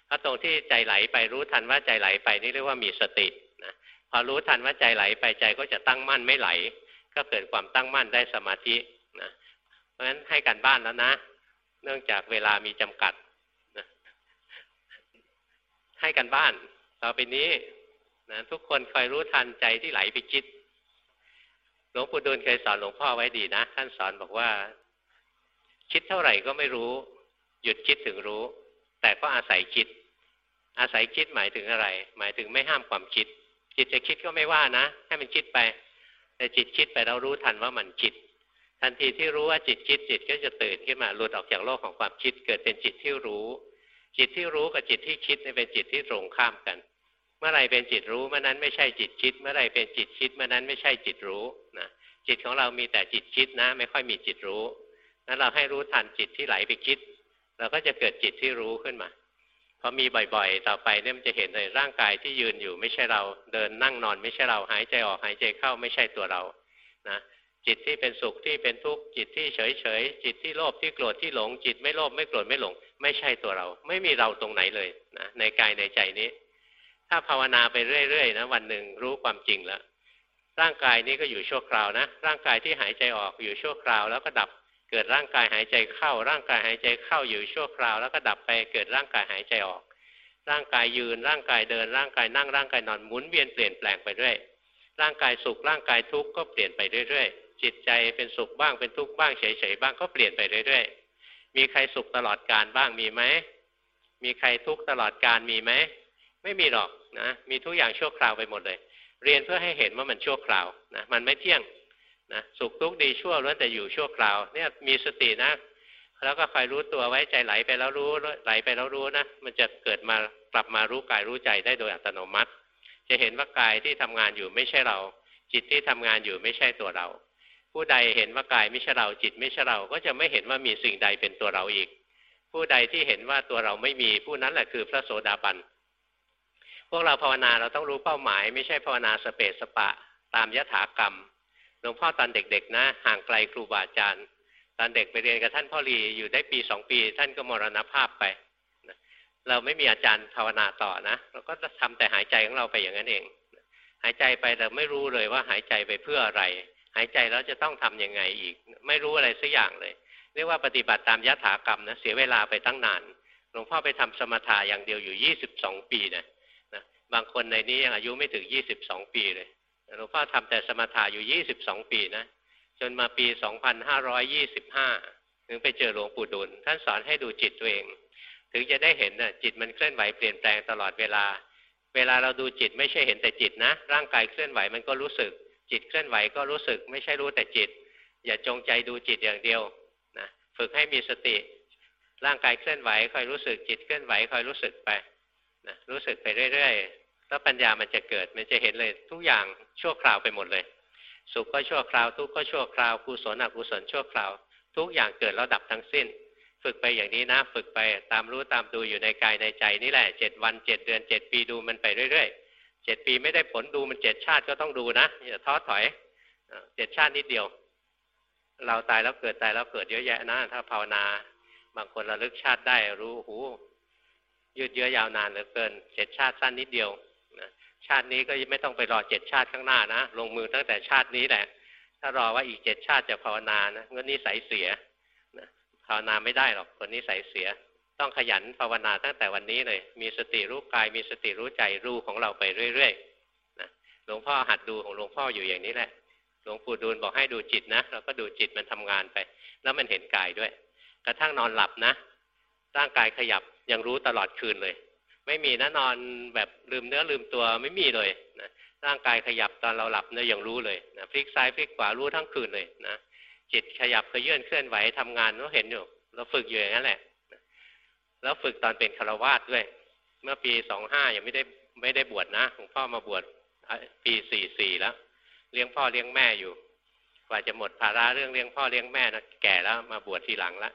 ถ้าตรงที่ใจไหลไปรู้ทันว่าใจไหลไปนี่เรียกว่ามีสตินะพอรู้ทันว่าใจไหลไปใจก็จะตั้งมั่นไม่ไหล ก็เกิดความตั้งมั่นได้สมาธินะเพราะฉะนั้นให้กันบ้านแล้วนะ เนื่องจากเวลามีจำกัดนะให้กันบ้านต่อไปนี้นะทุกคนคอยรู้ทันใจที่ไหลไปคิดหลวงปู่ดูลเคยสอนหลวงพ่อไว้ดีนะท่านสอนบอกว่า คิดเท่าไหร่ก็ไม่รู้ หยุดคิดถึงรู้ แต่ก็อาศัยคิด อาศัยคิดหมายถึงอะไร หมายถึงไม่ห้ามความคิด จิตจะคิดก็ไม่ว่านะ ให้มันคิดไป แต่จิตคิดไปเรารู้ทันว่ามันคิด ทันทีที่รู้ว่าจิตคิดจิตก็จะตื่นขึ้นมาหลุดออกจากโลกของความคิด เกิดเป็นจิตที่รู้ จิตที่รู้กับจิตที่คิดเป็นจิตที่ตรงข้ามกัน เมื่อไรเป็นจิตรู้เมื่อนั้นไม่ใช่จิตคิด เมื่อไรเป็นจิตคิดเมื่อนั้นไม่ใช่จิตรู้นะจิตของเรามีแต่จิตคิดนะ ไม่ค่อยมีจิตรู้นั้นเราให้รู้ทันจิตที่ไหลไปคิด เราก็จะเกิดจิตที่รู้ขึ้นมาพอมีบ่อยๆ ต่อไปเนี่ยมันจะเห็นเลยร่างกายที่ยืนอยู่ไม่ใช่เรา เดินนั่งนอนไม่ใช่เราหายใจออกหายใจเข้าไม่ใช่ตัวเรานะจิตที่เป็นสุขที่เป็นทุกข์จิตที่เฉยๆจิตที่โลภที่โกรธที่หลง จิตไม่โลภไม่โกรธไม่หลง ไม่ใช่ตัวเรา ไม่มีเราตรงไหนเลยนะในกายในใจนี้ ถ้าภาวนาไปเรื่อยๆนะวันหนึ่งรู้ความจริงแล้วร่างกายนี้ก็อยู่ชั่วคราวนะร่างกายที่หายใจออกอยู่ชั่วคราว แล้วก็ดับ เกิดร่างกายหายใจเข้า ร่างกายหายใจเข้าอยู่ชั่วคราว แล้วก็ดับไปเกิดร่างกายหายใจออก ร่างกายยืนร่างกายเดิน ร่างกายนั่งร่างกายนอนหมุนเวียนเปลี่ยนแปลงไปเรื่อยร่างกายสุขร่างกายทุกข์ก็เปลี่ยนไปเรื่อยๆ จิตใจเป็นสุขบ้างเป็นทุกข์บ้างเฉยๆบ้างก็เปลี่ยนไปเรื่อยๆ มีใครสุขตลอดการบ้างมีไหมมีใครทุกข์ตลอดการมีไหมไม่มีหรอกนะมีทุกอย่างชั่วคราวไปหมดเลย เรียนเพื่อให้เห็นว่ามันชั่วคราวนะมันไม่เที่ยง นะสุขทุกข์ดีชั่วล้วนแต่อยู่ชั่วคราว เนี่ยมีสตินะ แล้วก็คอยรู้ตัวไว้ใจไหลไปแล้วรู้ไหลไปแล้วรู้นะมันจะเกิดมากลับมารู้กายรู้ใจได้โดยอัตโนมัติ จะเห็นว่ากายที่ทำงานอยู่ไม่ใช่เรา จิตที่ทำงานอยู่ไม่ใช่ตัวเรา ผู้ใดเห็นว่ากายไม่ใช่เราจิตไม่ใช่เราก็จะไม่เห็นว่ามีสิ่งใดเป็นตัวเราอีก ผู้ใดที่เห็นว่าตัวเราไม่มีผู้นั้นแหละคือพระโสดาบันพวกเราภาวนาเราต้องรู้เป้าหมาย ไม่ใช่ภาวนาสเปสสปะ ตามยถากรรม หลวงพ่อตอนเด็กๆนะ ห่างไกลครูบาอาจารย์ ตอนเด็กไปเรียนกับท่านพ่อรีอยู่ได้ปีสองปี ท่านก็มรณภาพไปเราไม่มีอาจารย์ภาวนาต่อนะ เราก็จะทำแต่หายใจของเราไปอย่างนั้นเอง หายใจไปแต่ไม่รู้เลยว่าหายใจไปเพื่ออะไร หายใจแล้วจะต้องทํำยังไงอีก ไม่รู้อะไรสักอย่างเลย เรียกว่าปฏิบัติตามยถากรรมนะเสียเวลาไปตั้งนานหลวงพ่อไปทำสมถะอย่างเดียวอยู่ยี่สิบสองปีนะนะบางคนในนี้ยังอายุไม่ถึงยี่สิบสองปีเลย หลวงพ่อทำแต่สมถะอยู่ยี่สิบสองปีนะ จนมาปีสองพันห้าร้อยยี่สิบห้าถึงไปเจอหลวงปู่ดุล ท่านสอนให้ดูจิตตัวเอง ถึงจะได้เห็นน่ะจิตมันเคลื่อนไหวเปลี่ยนแปลงตลอดเวลา เวลาเราดูจิตไม่ใช่เห็นแต่จิตนะ ร่างกายเคลื่อนไหวมันก็รู้สึก จิตเคลื่อนไหวก็รู้สึก ไม่ใช่รู้แต่จิต อย่าจงใจดูจิตอย่างเดียวนะฝึกให้มีสติ ร่างกายเคลื่อนไหวคอยรู้สึกจิตเคลื่อนไหวคอยรู้สึกไปนะรู้สึกไปเรื่อยๆ แล้วปัญญามันจะเกิดมันจะเห็นเลยทุกอย่างชั่วคราวไปหมดเลย สุขก็ชั่วคราว ทุกข์ก็ชั่วคราวกุศลอกุศลชั่วคราว ทุกอย่างเกิดแล้วดับทั้งสิ้น ฝึกไปอย่างนี้นะ ฝึกไปตามรู้ตามดูอยู่ในกายในใจนี่แหละเจ็ดวันเจ็ดเดือนเจ็ดปีดูมันไปเรื่อยๆเจ็ดปีไม่ได้ผลดูมันเจ็ดชาติก็ต้องดูนะอย่าท้อถอยเจ็ดชาตินิดเดียว เราตายแล้วเกิดตายแล้วเกิดเยอะแยะนะถ้าภาวนาบางคนระลึกชาติได้รู้หูยืดเยื้อยาวนานเหลือเกินเจ็ดชาติสั้นนิดเดียว ชาตินี้ก็ไม่ต้องไปรอเจ็ดชาติข้างหน้านะ ลงมือตั้งแต่ชาตินี้แหละ ถ้ารอว่าอีกเจ็ดชาติจะภาวนานะงั้นนิสัยเสียภาวนาไม่ได้หรอกคนนิสัยเสีย ต้องขยันภาวนาตั้งแต่วันนี้เลย มีสติรู้กาย มีสติรู้ใจรู้ของเราไปเรื่อยๆนะหลวงพ่อหัดดูของหลวงพ่ออยู่อย่างนี้แหละ หลวงปู่ดูลบอกให้ดูจิตนะเราก็ดูจิตมันทำงานไป แล้วมันเห็นกายด้วย กระทั่งนอนหลับนะร่างกายขยับยังรู้ตลอดคืนเลย ไม่มีนะนอนแบบลืมเนื้อลืมตัวไม่มีเลยนะร่างกายขยับตอนเราหลับเนี่ยยังรู้เลยนะพลิกซ้ายพลิกขวารู้ทั้งคืนเลยนะจิตขยับเคลื่อนเคลื่อนไหวทำงานเราเห็นอยู่ เราฝึกอยู่อย่างนั้นแหละ แล้วฝึกตอนเป็นคารวาสด้วย เมื่อปีสองห้ายังไม่ได้ไม่ได้บวชนะหลวงพ่อมาบวชปีสี่สี่แล้ว เลี้ยงพ่อเลี้ยงแม่อยู่ กว่าจะหมดภาระเรื่องเลี้ยงพ่อเลี้ยงแม่นะแก่แล้วมาบวชทีหลังละ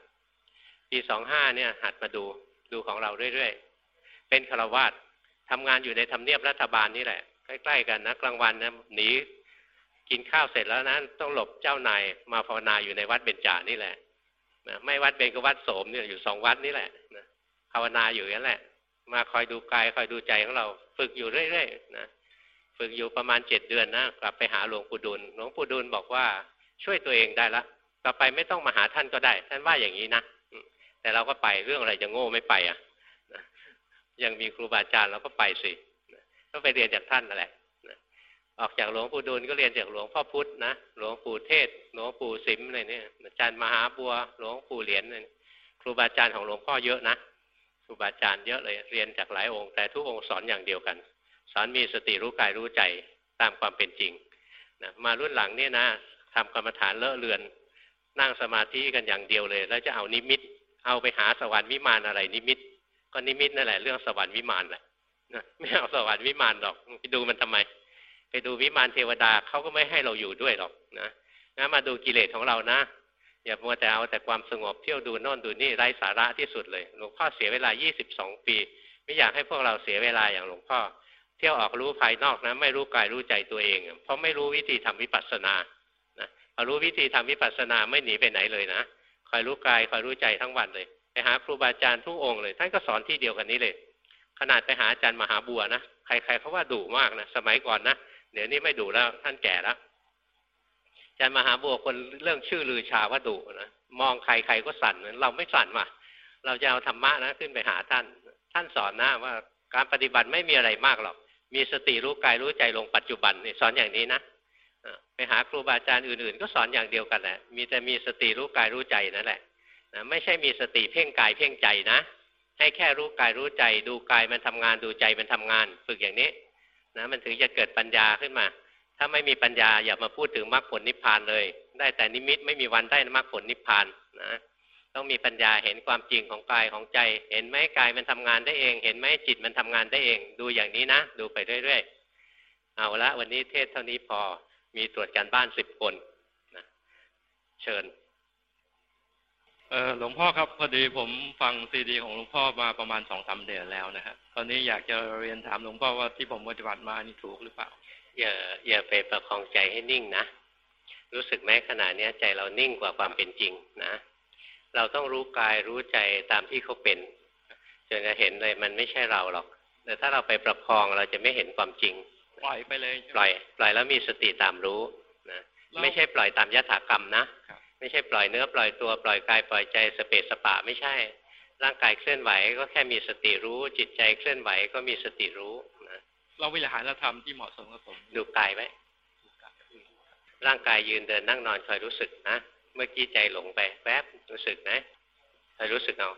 ปีสองห้าเนี่ย หัดมาดูดูของเราเรื่อยๆ เป็นคารวาสทำงานอยู่ในทำเนียบรัฐบาลนี่แหละ ใกล้ๆกันนะกลางวันนะหนีกินข้าวเสร็จแล้วนะต้องหลบเจ้านายมาภาวนาอยู่ในวัดเบญจานี่แหละนะไม่วัดเบญก็วัดโสมเนี่ยอยู่สองวัดนี่แหละนะภาวนาอยู่นั่นแหละ มาคอยดูกายคอยดูใจของเรา ฝึกอยู่เรื่อยๆนะฝึกอยู่ประมาณเจ็ดเดือนนะกลับไปหาหลวงปู่ดูลหลวงปู่ดูลบอกว่าช่วยตัวเองได้ละต่อไปไม่ต้องมาหาท่านก็ได้ ท่านว่าอย่างนี้นะแต่เราก็ไปเรื่องอะไรจะโง่ไม่ไปอะ ยังมีครูบาอาจารย์เราก็ไปสิก็ไปเรียนจากท่านนั่นแหละออกจากหลวงปู่ดูลก็เรียนจากหลวงพ่อพุธนะหลวงปู่เทสก์ หลวงปู่สิมอะไรเนี่ยอาจารย์มหาบัว หลวงปู่เหรียญครูบาอาจารย์ของหลวงพ่อเยอะนะครูบาอาจารย์เยอะเลยเรียนจากหลายองค์ แต่ทุกองค์สอนอย่างเดียวกัน สอนมีสติรู้กายรู้ใจตามความเป็นจริงนะมารุ่นหลังเนี่ยนะทำกรรมฐานเลอะเลือน นั่งสมาธิกันอย่างเดียวเลย แล้วจะเอานิมิต เอาไปหาสวรรค์วิมานอะไรนิมิต ก็นิมิตนั่นแหละเรื่องสวรรค์วิมานแหละไม่เอาสวรรค์วิมานหรอกไปดูมันทำไม ไปดูวิมานเทวดาเขาก็ไม่ให้เราอยู่ด้วยหรอกนะนะมาดูกิเลสของเรานะอย่ามัวแต่เอาแต่ความสงบเที่ยวดูโน่นดูนี่ไร้สาระที่สุดเลยหลวงพ่อเสียเวลา 22 ปี ไม่อยากให้พวกเราเสียเวลาอย่างหลวงพ่อ เที่ยวออกรู้ภายนอกนะ ไม่รู้กายรู้ใจตัวเอง เพราะไม่รู้วิธีทำวิปัสสนานะพอรู้วิธีทำวิปัสสนาไม่หนีไปไหนเลยนะคอยรู้กายคอยรู้ใจทั้งวันเลย ไปหาครูบาอาจารย์ทุกองค์เลย ท่านก็สอนที่เดียวกันนี้เลย ขนาดไปหาอาจารย์มหาบัวนะใครๆเขาว่าดุมากนะสมัยก่อนนะเดี๋ยวนี้ไม่ดุแล้วท่านแก่แล้วอาจารย์มหาบัวคนเรื่องชื่อลือชาว่าดุนะมองใครใครก็สั่นเราไม่สั่นว่ะเราจะเอาธรรมะนะขึ้นไปหาท่าน ท่านสอนนะว่าการปฏิบัติไม่มีอะไรมากหรอก มีสติรู้กายรู้ใจลงปัจจุบันนี่สอนอย่างนี้นะไปหาครูบาอาจารย์อื่นๆ ก็สอนอย่างเดียวกันแหละมีแต่มีสติรู้กายรู้ใจนั่นแหละ นะไม่ใช่มีสติเพ่งกายเพ่งใจนะ ให้แค่รู้กายรู้ใจ ดูกายมันทำงานดูใจมันทำงาน ฝึกอย่างนี้นะมันถึงจะเกิดปัญญาขึ้นมา ถ้าไม่มีปัญญาอย่ามาพูดถึงมรรคผลนิพพานเลย ได้แต่นิมิตไม่มีวันได้มรรคผลนิพพานนะต้องมีปัญญาเห็นความจริงของกายของใจ เห็นไหมกายมันทำงานได้เอง เห็นไหมจิตมันทำงานได้เอง ดูอย่างนี้นะ ดูไปเรื่อยๆ เอาละวันนี้เทศเท่านี้พอ มีตรวจการบ้านสิบคนนะเชิญ เออหลวงพ่อครับพอดีผมฟังซีดีของหลวงพ่อมาประมาณสองสาเดือนแล้วนะฮะตอนนี้อยากจะเรียนถามหลวงพ่อว่าที่ผมปฏิบัติมานี่ถูกหรือเปล่า อย่าอย่าไปประคองใจให้นิ่งนะรู้สึกไหมขณะนี้ใจเรานิ่งกว่าความเป็นจริงนะ เราต้องรู้กายรู้ใจตามที่เขาเป็นจนจะเห็นเลยมันไม่ใช่เราหรอก แต่ถ้าเราไปประคองเราจะไม่เห็นความจริง ปล่อยไปเลย ปล่อย ปล่อยแล้วมีสติตามรู้นะไม่ใช่ปล่อยตามยถากรรมนะ ไม่ใช่ปล่อยเนื้อปล่อยตัวปล่อยกายปล่อยใจสเปสสปะไม่ใช่ ร่างกายเคลื่อนไหวก็แค่มีสติรู้ จิตใจเคลื่อนไหวก็มีสติรู้นะเราวิหารธรรมที่เหมาะสมกับผมดูกายไว้ร่างกายยืนเดินนั่งนอนคอยรู้สึกนะเมื่อกี้ใจหลงไปแป๊บรู้สึกนะคอยรู้สึกเอา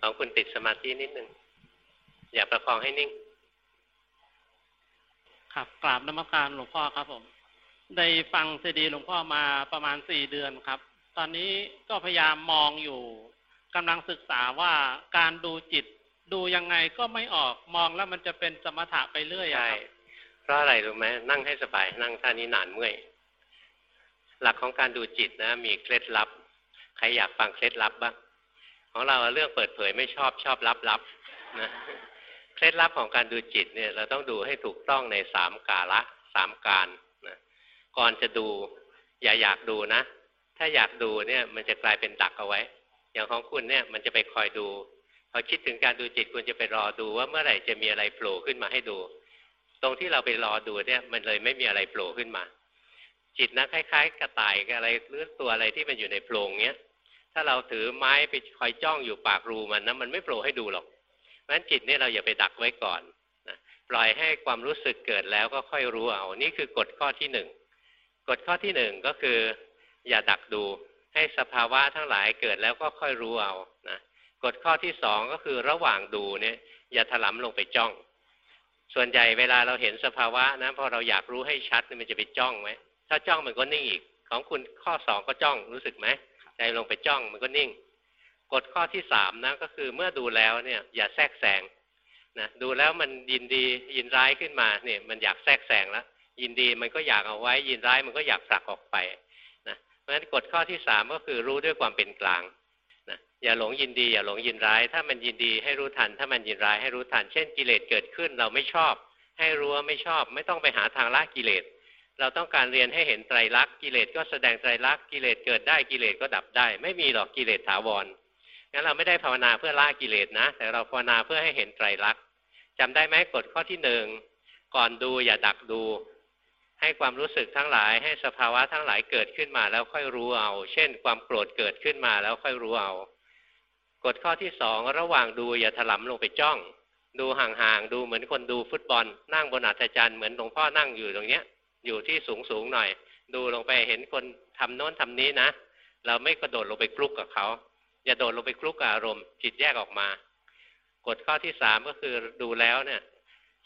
ของคุณติดสมาธินิดนึงอย่าประคองให้นิ่งครับกราบนมัสการหลวงพ่อครับผม ได้ฟังซีดีหลวงพ่อมาประมาณสี่เดือนครับ ตอนนี้ก็พยายามมองอยู่กำลังศึกษาว่าการดูจิตดูยังไงก็ไม่ออกมองแล้วมันจะเป็นสมถะไปเรื่อยใช่เพราะอะไรรู้ไหมนั่งให้สบายนั่งท่านี้นานเมื่อยหลักของการดูจิตนะ มีเคล็ดลับ ใครอยากฟังเคล็ดลับบ้างของเราเรื่องเปิดเผยไม่ชอบชอบลับลับนะเคล็ดลับของการดูจิตเนี่ย เราต้องดูให้ถูกต้องในสามกาละสามการ ก่อนจะดู อย่าอยากดูนะ ถ้าอยากดูเนี่ย มันจะกลายเป็นดักเอาไว้ อย่างของคุณเนี่ย มันจะไปคอยดู พอคิดถึงการดูจิตคุณจะไปรอดูว่าเมื่อไหร่จะมีอะไรโผล่ขึ้นมาให้ดู ตรงที่เราไปรอดูเนี่ย มันเลยไม่มีอะไรโผล่ขึ้นมา จิตนะคล้าย ๆ กระต่ายกับอะไรหรือตัวอะไรที่มันอยู่ในโพรงเนี้ยถ้าเราถือไม้ไปคอยจ้องอยู่ปากรูมันนะมันไม่โผล่ให้ดูหรอกเพราะฉะนั้นจิตเนี่ยเราอย่าไปดักไว้ก่อนนะปล่อยให้ความรู้สึกเกิดแล้วก็ค่อยรู้เอา นี่คือกฎข้อที่หนึ่ง กฎข้อที่หนึ่งก็คือ อย่าดักดูให้สภาวะทั้งหลายเกิดแล้วก็ค่อยรู้เอานะกฎข้อที่สองก็คือระหว่างดูเนี่ย อย่าถลำลงไปจ้อง ส่วนใหญ่เวลาเราเห็นสภาวะนะพอเราอยากรู้ให้ชัดมันจะไปจ้องไหมถ้าจ้องมันก็นิ่งอีก ของคุณข้อสองก็จ้องรู้สึกไหมใจลงไปจ้องมันก็นิ่งกฎข้อที่สามนะก็คือเมื่อดูแล้วเนี่ยอย่าแทรกแซงนะดูแล้วมันยินดียินร้ายขึ้นมาเนี่ยมันอยากแทรกแซงแล้ว ยินดีมันก็อยากเอาไว้ ยินร้ายมันก็อยากผลักออกไปนะเพราะฉะนั้นกฎข้อที่สามก็คือรู้ด้วยความเป็นกลางนะอย่าหลงยินดี อย่าหลงยินร้าย ถ้ามันยินดีให้รู้ทัน ถ้ามันยินร้ายให้รู้ทัน เช่นกิเลสเกิดขึ้นเราไม่ชอบ ให้รู้ว่าไม่ชอบ ไม่ต้องไปหาทางละกิเลสเราต้องการเรียนให้เห็นไตรลักษณ์กิเลสก็แสดงไตรลักษณ์กิเลสเกิดได้กิเลสก็ดับได้ ไม่มีหรอกกิเลสถาวรงั้นเราไม่ได้ภาวนาเพื่อละกิเลสนะ แต่เราภาวนาเพื่อให้เห็นไตรลักษณ์จำได้ไหมกฎข้อที่หนึ่งก่อนดูอย่าดักดู ให้ความรู้สึกทั้งหลาย ให้สภาวะทั้งหลายเกิดขึ้นมาแล้วค่อยรู้เอา เช่น ความโกรธเกิดขึ้นมาแล้วค่อยรู้เอา กฎข้อที่สองระหว่างดูอย่าถลำลงไปจ้อง ดูห่างๆ ดูเหมือนคนดูฟุตบอล นั่งบนอัศจรรย์เหมือนหลวงพ่อนั่งอยู่ตรงเนี้ย อยู่ที่สูงสูงหน่อย ดูลงไปเห็นคนทำโน้นทำนี้นะ เราไม่กระโดดลงไปคลุกกับเขาอย่าโดดลงไปคลุกกับอารมณ์ จิตแยกออกมากฎข้อที่สามก็คือดูแล้วเนี่ย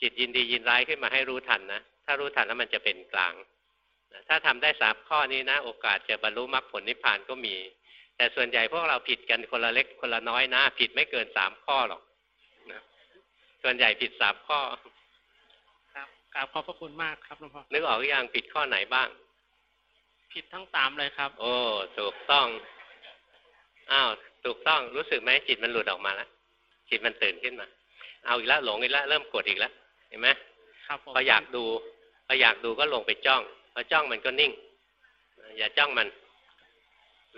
จิตยินดียินร้ายขึ้นมาให้รู้ทันนะ ถ้ารู้ทันแล้วมันจะเป็นกลางนะถ้าทำได้สามข้อนี้นะ โอกาสจะบรรลุมรรคผลนิพพานก็มี แต่ส่วนใหญ่พวกเราผิดกันคนละเล็กคนละน้อยนะ ผิดไม่เกินสามข้อหรอกนะส่วนใหญ่ผิดสามข้อ ครับกราบขอบพระคุณมากครับหลวงพ่อนึกออกหรือยังผิดข้อไหนบ้าง ผิดทั้งสามเลยครับ โอ้ถูกต้องอ้าวถูกต้องรู้สึกไหมจิตมันหลุดออกมาแล้วจิตมันตื่นขึ้นมา เอาอีกแล้วหลงอีกแล้วเริ่มกดอีกแล้วเห็นไหมครับผมพออยากดู พออยากดูก็ลงไปจ้องพอจ้องมันก็นิ่ง อย่าจ้องมัน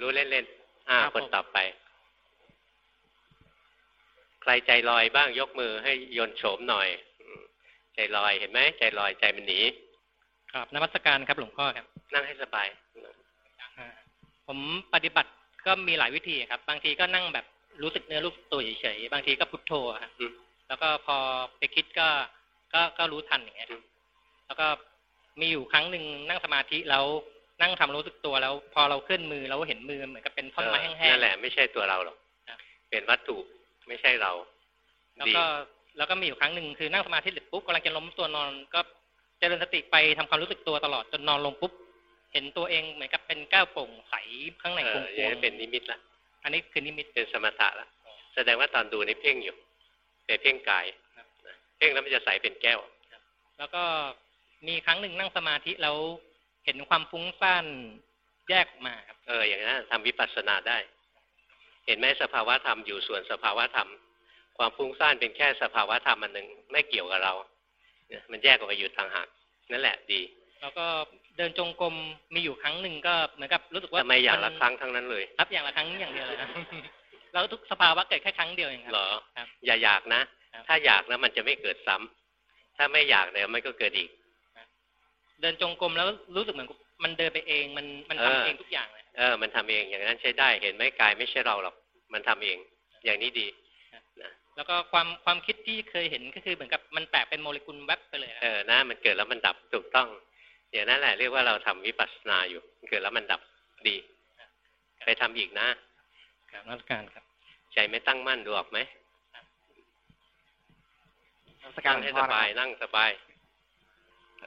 รู้เล่นๆอ่าคนต่อไป ใครใจลอยบ้างยกมือให้โยนโฉมหน่อยอืมใจลอยเห็นไหมใจลอยใจมันหนีครับนมัสการครับหลวงพ่อครับ นั่งให้สบายอ่าผมปฏิบัติก็มีหลายวิธีครับ บางทีก็นั่งแบบรู้สึกเนื้อรู้สึกตัวเฉยๆบางทีก็พุทโธอะครับอืมแล้วก็พอไปคิดก็ก็ก็รู้ทันอย่างเงี้ยครับ แล้วก็มีอยู่ครั้งหนึ่งนั่งสมาธิแล้วนั่งทำรู้สึกตัวแล้ว พอเราเคลื่อนมือเราเห็นมือเหมือนกับเป็นท่อนไม้เอแห้องนั่นๆแหละไม่ใช่ตัวเราหรอกครับเป็นวัตถุไม่ใช่เรา แล้วดีก็แล้วก็มีอยู่ครั้งหนึ่งคือนั่งสมาธิเสร็จปุ๊บกำลังจะล้มตัวนอนก็เจริญสติไปทำความรู้สึกตัวตลอดจนนอนลงปุ๊บเห็นตัวเองเหมือนกับเป็นก้าวโปร่งใสข้างในเอกลอวอย่างงนี้เป็นนิมิตละๆอันนี้คือนิมิตเป็นสมถะละแสดงว่าตอนดูนี่เพ่งอยู่ไปเพ่งกายครับนะเพ่งแล้วมันจะใสเป็นแก้ว แล้วก็ มีครั้งหนึ่งนั่งสมาธิแล้วเห็นความฟุ้งซ่านแยกออกมาครับเอออย่างนั้นทำวิปัสสนาได้ เห็นไหมสภาวะธรรมอยู่ส่วนสภาวะธรรม ความฟุ้งซ่านเป็นแค่สภาวะธรรมอันหนึ่งไม่เกี่ยวกับเราเนี่ยมันแยกออกไปอยู่ต่างหากนั่นแหละดี แล้วก็เดินจงกรมมีอยู่ครั้งหนึ่งก็เหมือนกับรู้สึกว่าทำไมอย่างละนครั้งทั้งนั้นเลยครับอย่างละครั้งอย่างเดียวเลยครับแล้วทุกสภาวะเกิดแค่ครั้งเดียวเองครับเหรอครับอย่าอยากนะครับถ้าอยากแล้วมันจะไม่เกิดซ้ำถ้าไม่อยากเดี๋ยวมันก็เกิดอีก เดินจงกรมแล้วรู้สึกเหมือนมันเดินไปเอง มันมันเออทำเองทุกอย่างเลยเออ มันทำเองอย่างนั้นใช้ได้เห็นไหมกายไม่ใช่เราหรอกมันทำเอง อย่างนี้ดีแล้วก็ความความคิดที่เคยเห็นก็คือเหมือนกับมันแตกเป็นโมเลกุลแวบไปเลยอะเออนะมันเกิดแล้วมันดับถูกต้องอย่างนั้นแหละเรียกว่าเราทำวิปัสสนาอยู่เกิดแล้วมันดับดี ไปทำอีกนะครับนักการครับ ใจไม่ตั้งมั่นดูออกไหมสการนั่งหลให้วงพ่สอนะบายครับนั่งสบาย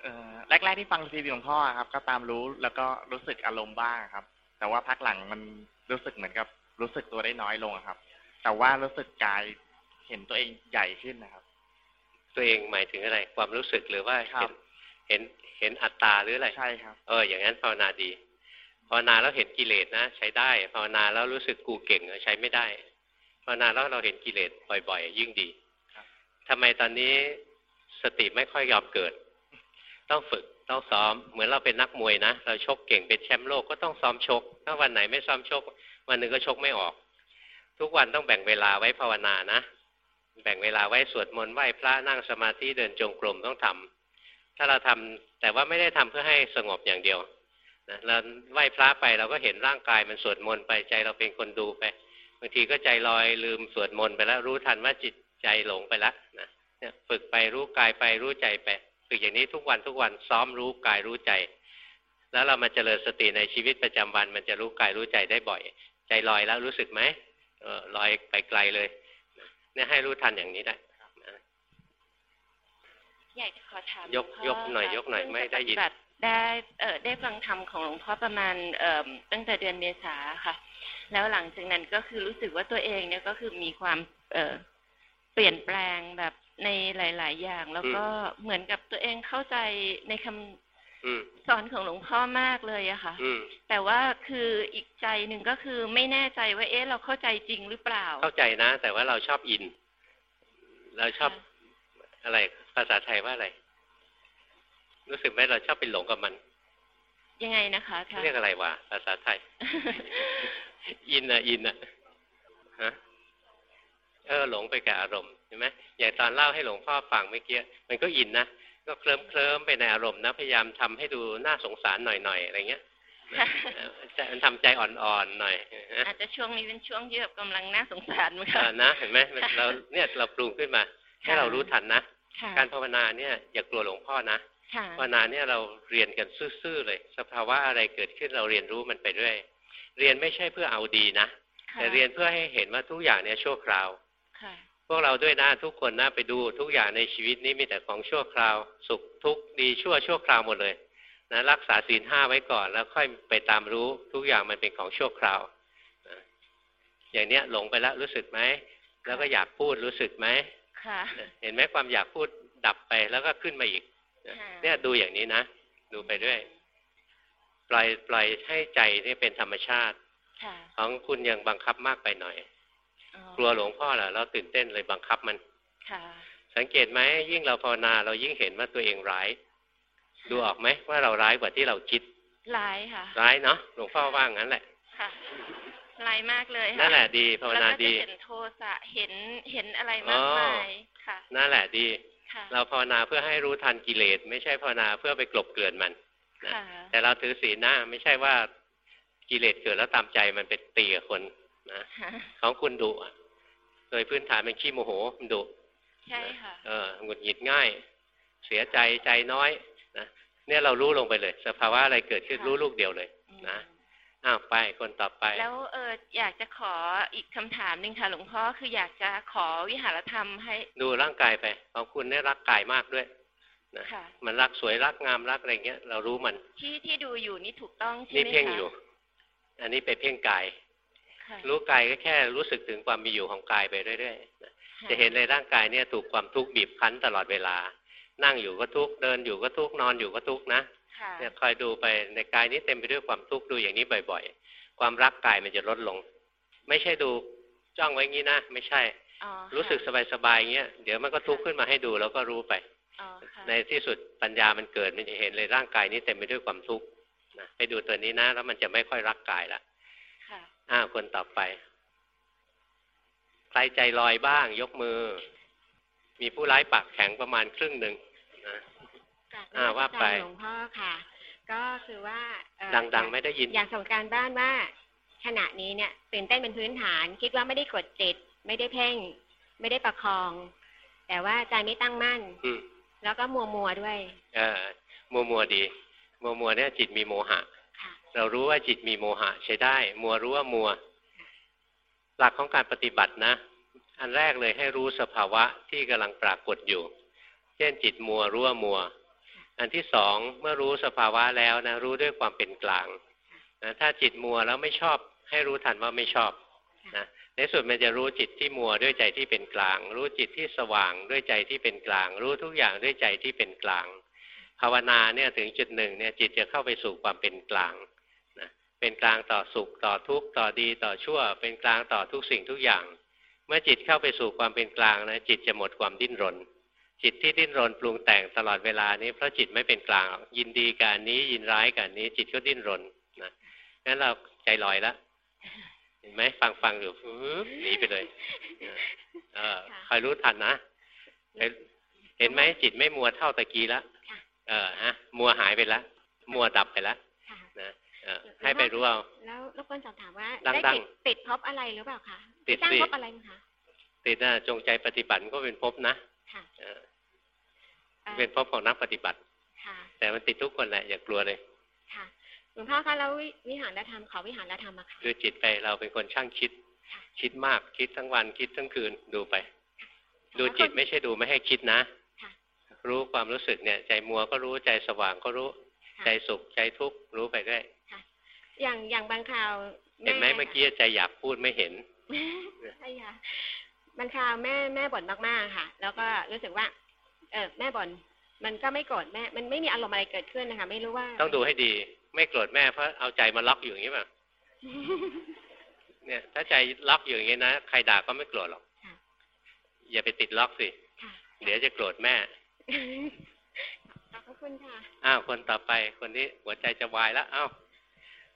เอ่อแรก ๆ ที่ฟังซีดีหลวงพ่อครับ ก็ตามรู้แล้วก็รู้สึกอารมณ์บ้างครับ แต่ว่าพักหลังมันรู้สึกเหมือนกับ รู้สึกตัวได้น้อยลงอะครับ แต่ว่ารู้สึกกายเห็นตัวเองใหญ่ขึ้นนะครับ ตัวเองหมายถึงอะไร ความรู้สึกหรือว่าครัเห็บนเห็นเห็นอัตตาหรืออะไรใช่ครับเอออย่างนั้นภาวนาดีภาวนาแล้วเห็นกิเลสนะ ใช้ได้ภาวนาแล้วรู้สึกกูเก่งใช้ไม่ได้ภาวนาแล้วเราเห็นกิเลสบ่อย ๆ ยิ่งดีครับทำไมตอนนี้สติไม่ค่อยยอมเกิด ต้องฝึกต้องซ้อม เหมือนเราเป็นนักมวยนะเราชกเก่งเป็นแชมป์โลกก็ต้องซ้อมชก ถ้าวันไหนไม่ซ้อมชก วันหนึ่งก็ชกไม่ออก ทุกวันต้องแบ่งเวลาไว้ภาวนานะ แบ่งเวลาไว้สวดมนต์ไหว้พระนั่งสมาธิเดินจงกรมต้องทำถ้าเราทำแต่ว่าไม่ได้ทำเพื่อให้สงบอย่างเดียวนะเราไหว้พระไปเราก็เห็นร่างกายมันสวดมนต์ไปใจเราเป็นคนดูไปบางทีก็ใจลอยลืมสวดมนต์ไปแล้วรู้ทันว่าจิตใจหลงไปแล้วนะเนี่ยฝึกไปรู้กายไปรู้ใจไป ฝึกอย่างนี้ทุกวันทุกวันซ้อมรู้กายรู้ใจ แล้วเรามาเจริญสติในชีวิตประจำวัน มันจะรู้กายรู้ใจได้บ่อย ใจลอยแล้วรู้สึกไหมเออลอยไปไกลเลยนะเนี่ยให้รู้ทันอย่างนี้ได้นะอยากจะขอถามยกหลวงพ่ยกหน่อยค่ะยกหน่อยเพิ่งไม่ได้ยินปฏิบัติได้เอ่อได้ฟังธรรมของหลวงพ่อประมาณเอ่อตั้งแต่เดือนเมษาค่ะ แล้วหลังจากนั้นก็คือรู้สึกว่าตัวเองเนี่ยก็คือมีความเอ่อเปลี่ยนแปลงแบบ ในหลาย ๆ อย่าง แล้วก็เหมือนกับตัวเองเข้าใจในคำอืมสอนของหลวงพ่อมากเลยอะค่ะอืมแต่ว่าคืออีกใจหนึ่งก็คือไม่แน่ใจว่าเอ๊ะเราเข้าใจจริงหรือเปล่า เข้าใจนะ แต่ว่าเราชอบอิน เราชอบอะไร ภาษาไทยว่าอะไร รู้สึกไหมเราชอบไปหลงกับมัน ยังไงนะคะคะเรียกอะไรวะภาษาไทย อินอะอินอะฮะเออหลงไปกับอารมณ์ เห็นไหมอย่างตอนเล่าให้หลวงพ่อฟังเมื่อกี้มันก็อินนะก็เคลิ้มเคลิ้มไปในอารมณ์นะพยายามทำให้ดูน่าสงสารหน่อยๆอะไรเงี้ยนะเออใจมันทำใจอ่อนๆหน่อยนะอาจจะช่วงนี้เป็นช่วงที่แบบกำลังน่าสงสารมั้งเอคะอนะเห็นไหมมันเราเนี่ยเราปรุงขึ้นมาให้ค่ะเรารู้ทันนะค่ะการภาวนาเนี่ยอย่ากลัวหลวงพ่อนะค่ะภาวนาเนี่ยเราเรียนกันซื่อๆเลย สภาวะอะไรเกิดขึ้นเราเรียนรู้มันไปเรื่อยเรียนไม่ใช่เพื่อเอาดีนะค่ะแต่เรียนเพื่อให้เห็นว่าทุกอย่างเนี่ยชั่วคราวค่ะ พวกเราด้วยนะทุกคนนะไปดูทุกอย่างในชีวิตนี้มีแต่ของชั่วคราว สุขทุกข์ดีชั่วชั่วคราวหมดเลยนะรักษาศีลห้าไว้ก่อน แล้วค่อยไปตามรู้ทุกอย่างมันเป็นของชั่วคราวนะอย่างเนี้ยหลงไปแล้วรู้สึกไหมแล้วก็อยากพูดรู้สึกไหมค่ะเห็นไหมความอยากพูดดับไปแล้วก็ขึ้นมาอีกค่ะเนี่ยดูอย่างนี้นะดูไปด้วย ปล่อยปล่อยให้ใจนี่เป็นธรรมชาติค่ะของคุณยังบังคับมากไปหน่อยอ๋อก ลัวหลวงพ่อเหรอเราตื่นเต้นเลยบังคับมันค่ะสังเกตไหมยิ่งเราภาวนาเรายิ่งเห็นว่าตัวเองร้าย ดูออกไหมว่าเราร้ายกว่าที่เราคิดลายค่ะ ร้ายเนาะหลวงพ่อว่างั้นแหละค่ะลายมากเลยค่ะนั่นแหละดีภาวแล้วนาก็จะดีเห็นโทสะเห็นเห็นอะไรมากมายค่ะ นั่นแหละดีค่ะเราภาวนาเพื่อให้รู้ทันกิเลสไม่ใช่ภาวนาเพื่อไปกลบเกลื่อนมันนะค่ะแต่เราถือศีลนะไม่ใช่ว่ากิเลสเกิดแล้วตามใจมันไปตีกับคนนะค่ะของคุณดุอะ โดยพื้นฐานเป็นขี้โมโหมันดุใช่ค่ะเออหงุดหงิดง่าย เสียใจใจน้อยนะเนี่ยเรารู้ลงไปเลย สภาวะอะไรเกิดขึ้นค่ะรู้ลูกเดียวเลยอืมนะอ้าวไปคนต่อไป แล้วเอออยากจะขออีกคำถามหนึ่งค่ะ หลวงพ่อคืออยากจะขอวิหารธรรมให้ ดูร่างกายไปของคุณเนี่ยรักกายมากด้วยนะค่ะมันรักสวยรักงามรักอะไรเงี้ยเรารู้มัน ที่ที่ดูอยู่นี่ถูกต้องใช่นี่ไหมคะเพ่งอยู่ อันนี้ไปเพ่งกายค่ะ รู้กายก็แค่รู้สึกถึงความมีอยู่ของกายไปเรื่อยๆนะค่จะเห็นในร่างกายเนี่ยถูกความทุกข์บีบคั้นตลอดเวลา นั่งอยู่ก็ทุกข์เดินอยู่ก็ทุกข์นอนอยู่ก็ทุกข์นะค่ะเนี่ยคอยดูไปในกายนี้เต็มไปด้วยความทุกข์ดูอย่างนี้บ่อย ๆ ความรักกายมันจะลดลง ไม่ใช่ดูจ้องไว้งี้นะไม่ใช่อ๋อรู้สึกค่ะสบายๆอย่างเงี้ยเดี๋ยวมันก็ทุกข์ขึ้นมาให้ดูแล้วก็รู้ไปอ๋อค่ะในที่สุดปัญญามันเกิดมันจะเห็นเลยร่างกายนี้เต็มไปด้วยความทุกข์นะไปดูตัวนี้นะ แล้วมันจะไม่ค่อยรักกายละค่ะ อ้าวคนต่อไป ใครใจลอยบ้าง ยกมือ มีผู้ร้ายปากแข็งประมาณครึ่งหนึ่งนะจากอ่าว่าไปหลวงพ่อค่ะ ก็คือว่าเอ่อดังๆ ไม่ได้ยิน อยากส่งการบ้านว่าขณะนี้เนี่ยตื่นเต้นเป็นพื้นฐาน คิดว่าไม่ได้กดจิต ไม่ได้เพ่ง ไม่ได้ประคอง แต่ว่าใจไม่ตั้งมั่นอืมแล้วก็มัวมัวๆด้วย เออมัวมัวๆดี มัวมัวๆเนี่ยจิตมีโมหะค่ะ เรารู้ว่าจิตมีโมหะใช้ได้ มัวรู้ว่ามัว หลักของการปฏิบัตินะ อันแรกเลยให้รู้สภาวะที่กำลังปรากฏอยู่ เช่นจิตมัวรู้ว่ามัว อันที่สองเมื่อรู้สภาวะแล้วนะ รู้ด้วยความเป็นกลางนะถ้าจิตมัวแล้วไม่ชอบ ให้รู้ทันว่าไม่ชอบนะในสุดมันจะรู้จิตที่มัวด้วยใจที่เป็นกลาง รู้จิตที่สว่างด้วยใจที่เป็นกลาง รู้ทุกอย่างด้วยใจที่เป็นกลาง ภาวนาเนี่ยถึงจุดหนึ่งเนี่ยจิตจะเข้าไปสู่ความเป็นกลาง เป็นกลางต่อสุขต่อทุกข์ต่อดีต่อชั่ว เป็นกลางต่อทุกสิ่งทุกอย่าง เมื่อจิตเข้าไปสู่ความเป็นกลางนะจิตจะหมดความดิ้นรน จิตที่ดิ้นรนปรุงแต่งตลอดเวลานี้เพราะจิตไม่เป็นกลาง ยินดีกับอันนี้ยินร้ายกับอันนี้ จิตก็ดิ้นรนนะงั้นเราใจลอยละเห็นไหมฟังฟังอยู่ฟึ๊บหนีไปเลยเออคอยรู้ทันนะเห็นเห็นไหมจิตไม่มัวเท่าตะกี้ละค่ะเออฮะมัวหายไปแล้วมัวดับไปแล้วค่ะนะเออ ให้ไปรู้เอาแล้วรบกวนสอบถามว่าดังๆได้ติดติดพบอะไรหรือเปล่าคะติดตั้งสิพบอะไรมั้งคะติดนะจงใจปฏิบัติก็เป็นภพนะค่ะเออเอ่อเป็นภพของนักปฏิบัติค่ะ แต่มันติดทุกคนแหละอย่ากลัวเลย ค่ะหลวงพ่อคะแล้ววิวิหารธรรมขอวิหารธรรมอะค่ะดูจิตไปเราเป็นคนช่างคิดค่ะคิดมากคิดทั้งวันคิดทั้งคืนดูไป ดูแล้วจิตคนไม่ใช่ดูไม่ให้คิดนะค่ะรู้ความรู้สึกเนี่ย ใจมัวก็รู้ใจสว่างก็รู้ค่ะใจสุขใจทุกข์รู้ไปด้วย อย่างอย่างบางคราวเห็นไหมเมื่อกี้ใจอยากพูดไม่เห็นใช่ค่ะบางคราวแม่แม่บ่นมากๆค่ะ แล้วก็รู้สึกว่า เออแม่บ่นมันก็ไม่โกรธแม่ มันไม่มีอารมณ์อะไรเกิดขึ้นนะคะ ไม่รู้ว่า ต้องดูให้ดี ไม่โกรธแม่เพราะเอาใจมาล็อกอยู่อย่างนี้ป่ะเนี่ย ถ้าใจล็อกอยู่อย่างนี้นะใครด่าก็ไม่โกรธหรอกค่ะอย่าไปติดล็อกสิค่ะเดี๋ยวจะโกรธแม่ขอบพระคุณค่ะอ้าวคนต่อไปคนนี้หัวใจจะวายแล้วอ้าว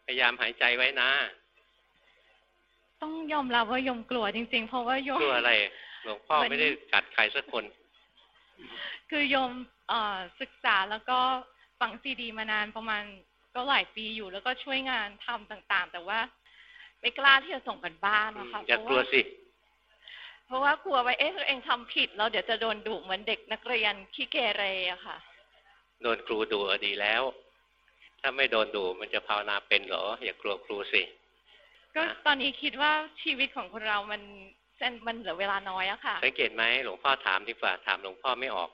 พยายามหายใจไว้นะ ต้องยอมรับว่ายมกลัวจริง ๆ เพราะว่าโยมกลัวอะไรหลวงพ่อเหมือนไม่ได้กัดใครสักคน คือโยมเอ่อศึกษาแล้วก็ฟังซีดีมานานประมาณก็หลายปีอยู่แล้วก็ช่วยงานทำต่างๆ แต่ว่า ไม่กล้าที่จะส่งกันบ้านนะคะอย่ากลัวสิ เพราะว่ากลัวว่าเอ๊ะตัวเองทำผิดแล้วเดี๋ยวจะโดนดุเหมือนเด็กนักเรียนขี้เกเรอะค่ะ โดนครูดูดีแล้ว ถ้าไม่โดนดูมันจะภาวนาเป็นเหรอ อย่ากลัวครูสิ ก็อะตอนนี้คิดว่าชีวิตของคนเรามันเส้นมันเหลือเวลาน้อยอะค่ะ สังเกตไหมหลวงพ่อถามดีกว่าถามหลวงพ่อไม่ออก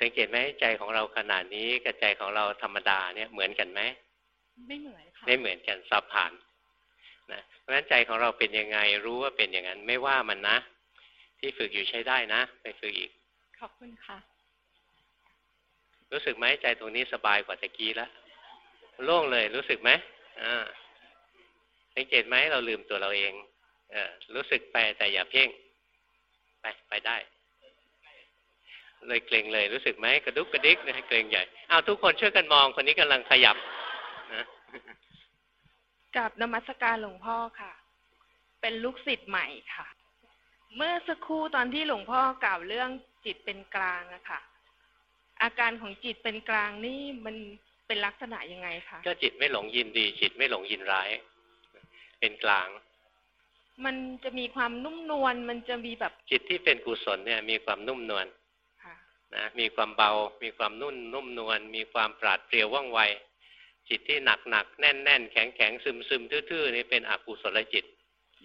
สังเกตไหมใจของเราขนาดนี้กับใจของเราธรรมดาเนี่ยเหมือนกันไหมไม่เหมือนค่ะไม่เหมือนกันสับผ่านนะเพราะฉะนั้นใจของเราเป็นยังไงรู้ว่าเป็นอย่างนั้นไม่ว่ามันนะ ที่ฝึกอยู่ใช้ได้นะ ไปฝึกอีก ขอบคุณค่ะ รู้สึกไหมใจตรงนี้สบายกว่าตะกี้แล้วโล่งเลยรู้สึกไหมอ่าสังเกตไหมเราลืมตัวเราเองเออรู้สึกไปแต่อย่าเพ่ง ไปไปได้ เลยเกรงเลยรู้สึกไหมกระดุกกระดิกให้เกรงใหญ่อ้าวทุกคนช่วยกันมองคนนี้กำลังขยับนะกับนมัสการหลวงพ่อค่ะ เป็นลูกศิษย์ใหม่ค่ะ เมื่อสักครู่ตอนที่หลวงพ่อกล่าวเรื่องจิตเป็นกลางอะค่ะ อาการของจิตเป็นกลางนี่มันเป็นลักษณะยังไงคะก็จิตไม่หลงยินดี จิตไม่หลงยินร้าย เป็นกลาง มันจะมีความนุ่มนวลมันจะมีแบบจิตที่เป็นกุศลเนี่ย มีความนุ่มนวลค่ะนะมีความเบา มีความนุ่นนุ่มนวลมีความปราดเปรียวว่องไว จิตที่หนักหนักแน่นแน่นแข็งแข็งซึมซึมทื่อๆนี่เป็นอกุศลจิต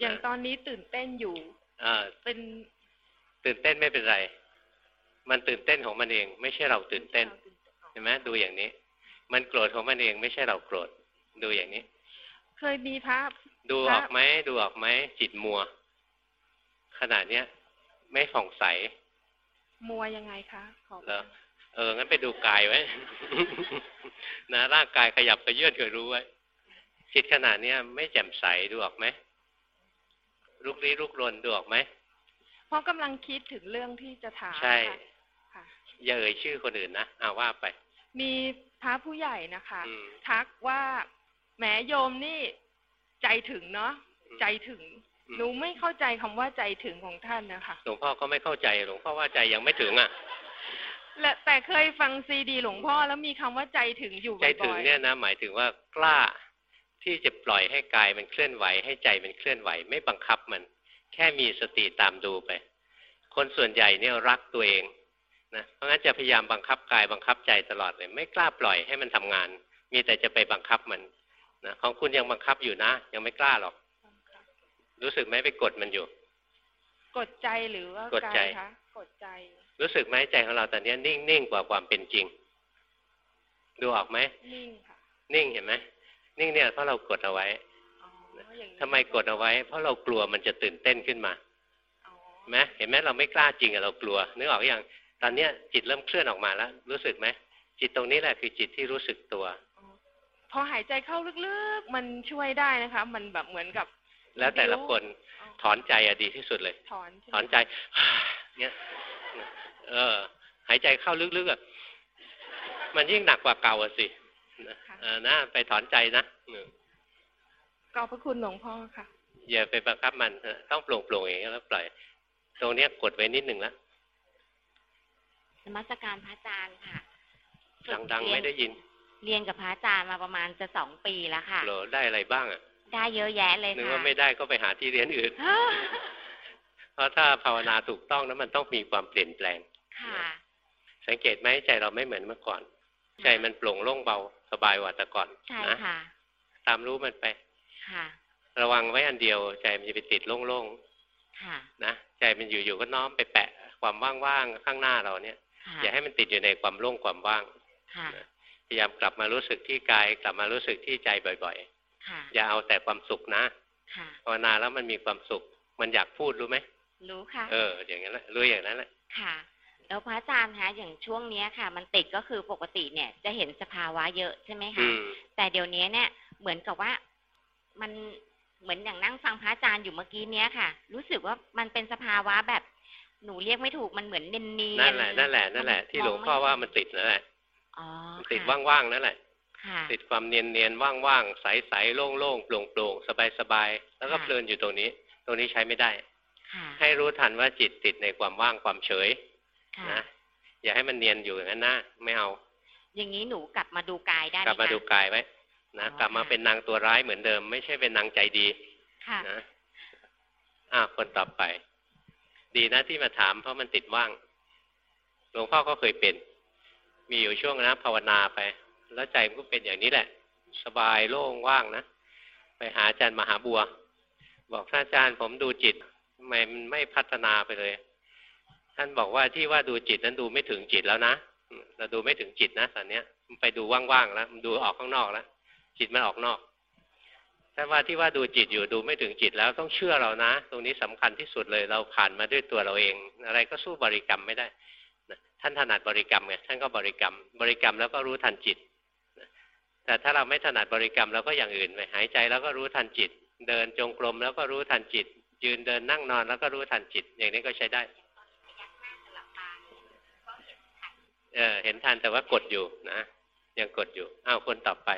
อย่างตอนนี้ตื่นเต้นอยู่อ่าเป็นตื่นเต้นไม่เป็นไร มันตื่นเต้นของมันเอง ไม่ใช่เราตื่นเต้นเห็นไหมดูอย่างนี้ มันโกรธของมันเอง ไม่ใช่เราโกรธดูอย่างนี้ เคยมีพระดูออกไหมดูออกไหมจิตมัว ขนาดเนี้ยไม่ผ่องใส มัวยังไงคะขอเหรอเออ งั้นไปดูกายไว้ นะ ร่างกายขยับกระเยื่อนก็รู้ไว้ จิตขนาดเนี้ยไม่แจ่มใสดูออกไหมลุกลี้ลุกรนดูออกไหมเพราะกำลังคิดถึงเรื่องที่จะถามใช่ค่ะค่ะ อย่าเอ่ยชื่อคนอื่นนะเอาว่าไป มีพระผู้ใหญ่นะคะอืมทักว่าแหมโยมนี่ใจถึงเนาะอืมใจถึงอืมหนูไม่เข้าใจคำว่าใจถึงของท่านนะคะหลวงพ่อก็ไม่เข้าใจหลวงพ่อว่าใจยังไม่ถึงอะและแต่เคยฟังซีดี หลวงพ่อแล้วมีคำว่าใจถึงอยู่บ่ใจอยๆถึงเนี่ยนะหมายถึงว่ากล้าที่จะปล่อยให้กายมันเคลื่อนไหว ให้ใจมันเคลื่อนไหว ไม่บังคับมัน แค่มีสติตามดูไป คนส่วนใหญ่เนี่ยรักตัวเอง นะเพราะงั้นจะพยายามบังคับกายบังคับใจตลอดเลย ไม่กล้าปล่อยให้มันทำงาน มีแต่จะไปบังคับมันนะของคุณยังบังคับอยู่นะ ยังไม่กล้าหรอก รู้สึกไหมไปกดมันอยู่ กดใจหรือว่ากดใจายคะกดใจ รู้สึกไหมใจของเราตอนนี้นิ่งนิ่งกว่าความเป็นจริง ดูออกไหมนิ่งค่ะนิ่งเห็นไหมนิ่งเนี่ยเพราะเรากดเอาไว้อ๋ออย่างนี้ทำไมกดเอาไว้ เพราะเรากลัวมันจะตื่นเต้นขึ้นมาอ๋อเห็นไหมเห็นไหมเราไม่กล้าจริงอะเรากลัวนึกออกอย่าง ตอนเนี้ยจิตเริ่มเคลื่อนออกมาแล้ว รู้สึกไหมจิตตรงนี้แหละคือจิตที่รู้สึกตัว พอหายใจเข้าลึกๆ มันช่วยได้นะคะ มันแบบเหมือนกับ แล้วแต่ละคนอ๋อถอนใจอะดีที่สุดเลย ถอนใช่ไหมถอนใจเงี้ยเออ หายใจเข้าลึกๆอะมันยิ่งหนักกว่าเก่าอะสินะเออนะไปถอนใจนะเออขอบพระคุณหลวงพ่อค่ะอย่าไปบังคับมันเออต้องโปร่งโปร่งๆอย่างนี้ยแล้วปล่อย ตรงเนี้ยกดไว้นิดหนึ่งละ นมัสการพระอาจารย์ค่ะฝึกดังๆเรียนไม่ได้ยิน เรียนกับพระอาจารย์มาประมาณจะสองปีแล้วค่ะโหลได้อะไรบ้างอะ ได้เยอะแยะเลยนึกค่ะว่าไม่ได้ก็ไปหาที่เรียนอื่น เพราะถ้าภาวนาถูกต้องแล้วมันต้องมีความเปลี่ยนแปลง ค่ะ สังเกตไหมใจเราไม่เหมือนเมื่อก่อน ใจมันโปร่งโล่งเบาสบายกว่าแต่ก่อนใช่นะค่ะ ตามรู้มันไป ค่ะ ระวังไว้อันเดียว ใจมันจะไปติดโล่งค่ะๆนะใจมันอยู่ๆก็น้อมไปแปะความว่างๆข้างหน้าเราเนี่ยค่ะ อย่าให้มันติดอยู่ในความโล่งความว่างค่ะพยายามกลับมารู้สึกที่กาย กลับมารู้สึกที่ใจบ่อยค่ะๆอย่าเอาแต่ความสุขนะค่ะภาวนาแล้วมันมีความสุข มันอยากพูดรู้ไหมรู้ค่ะ เออ อย่างนั้นแหละรู้อย่างนั้นแหละค่ะแล้วพระอาจารย์คะอย่างช่วงเนี้ยค่ะ มันติดก็คือปกติเนี่ย จะเห็นสภาวะเยอะใช่ไหมอืคะมแต่เดี๋ยวนี้เนี่ย เหมือนกับว่ามันเหมือนอย่างนั่งฟังพระอาจารย์อยู่เมื่อกี้เนี้ยค่ะ รู้สึกว่ามันเป็นสภาวะแบบ หนูเรียกไม่ถูกมันเหมือนเนียนเนียนั่นแหละนั่นแหละนั่นแหละที่หลวงพ่อว่ามันติดนั่นแหละอ๋อมันติดค่ะว่างๆนั่นแหละค่ะติดความเนียนเนียนๆว่างๆใสๆโล่งๆโปร่งๆสบายๆแล้วก็ค่ะเพลินอยู่ตรงนี้ ตรงนี้ใช้ไม่ได้ค่ะให้รู้ทันว่าจิตติดในความว่างความเฉยค่ะนะอย่าให้มันเนียนอยู่อย่างนั้นนะไม่เอา อย่างนี้หนูกลับมาดูกายได้ไหกมลับมาคะดูกายไว้นะอ๋อกลับมาค่ะเป็นนางตัวร้ายเหมือนเดิม ไม่ใช่เป็นนางใจดีค่ะนะอ่าคนต่อไป ดีนะที่มาถามเพราะมันติดว่าง หลวงพ่อก็เคยเป็น มีอยู่ช่วงนะภาวนาไป แล้วใจมันก็เป็นอย่างนี้แหละ สบายโล่งว่างนะ ไปหาอาจารย์มหาบัว บอกท่านอาจารย์ผมดูจิตทำไมมันไม่พัฒนาไปเลย ท่านบอกว่าที่ว่าดูจิตนั้นดูไม่ถึงจิตแล้วนะเราดูไม่ถึงจิตนะตอนเนี้ยมันไปดูว่างๆแล้วมันดูออกข้างนอกแล้วจิตมันออกนอก ถ้าว่าที่ว่าดูจิตอยู่ดูไม่ถึงจิตแล้วต้องเชื่อเรานะ ตรงนี้สำคัญที่สุดเลยเราผ่านมาด้วยตัวเราเอง อะไรก็สู้บริกรรมไม่ได้ท่านถนัดบริกรรมไงท่านก็บริกรรม บริกรรมแล้วก็รู้ทันจิตแต่ถ้าเราไม่ถนัดบริกรรมเราก็อย่างอื่นไปหายใจแล้วก็รู้ทันจิต เดินจงกรมแล้วก็รู้ทันจิต ยืนเดินนั่งนอนแล้วก็รู้ทันจิต อย่างนี้ก็ใช้ได้เออเห็นทันแต่ว่ากดอยู่นะยังกดอยู่อ้าวคนต่อไป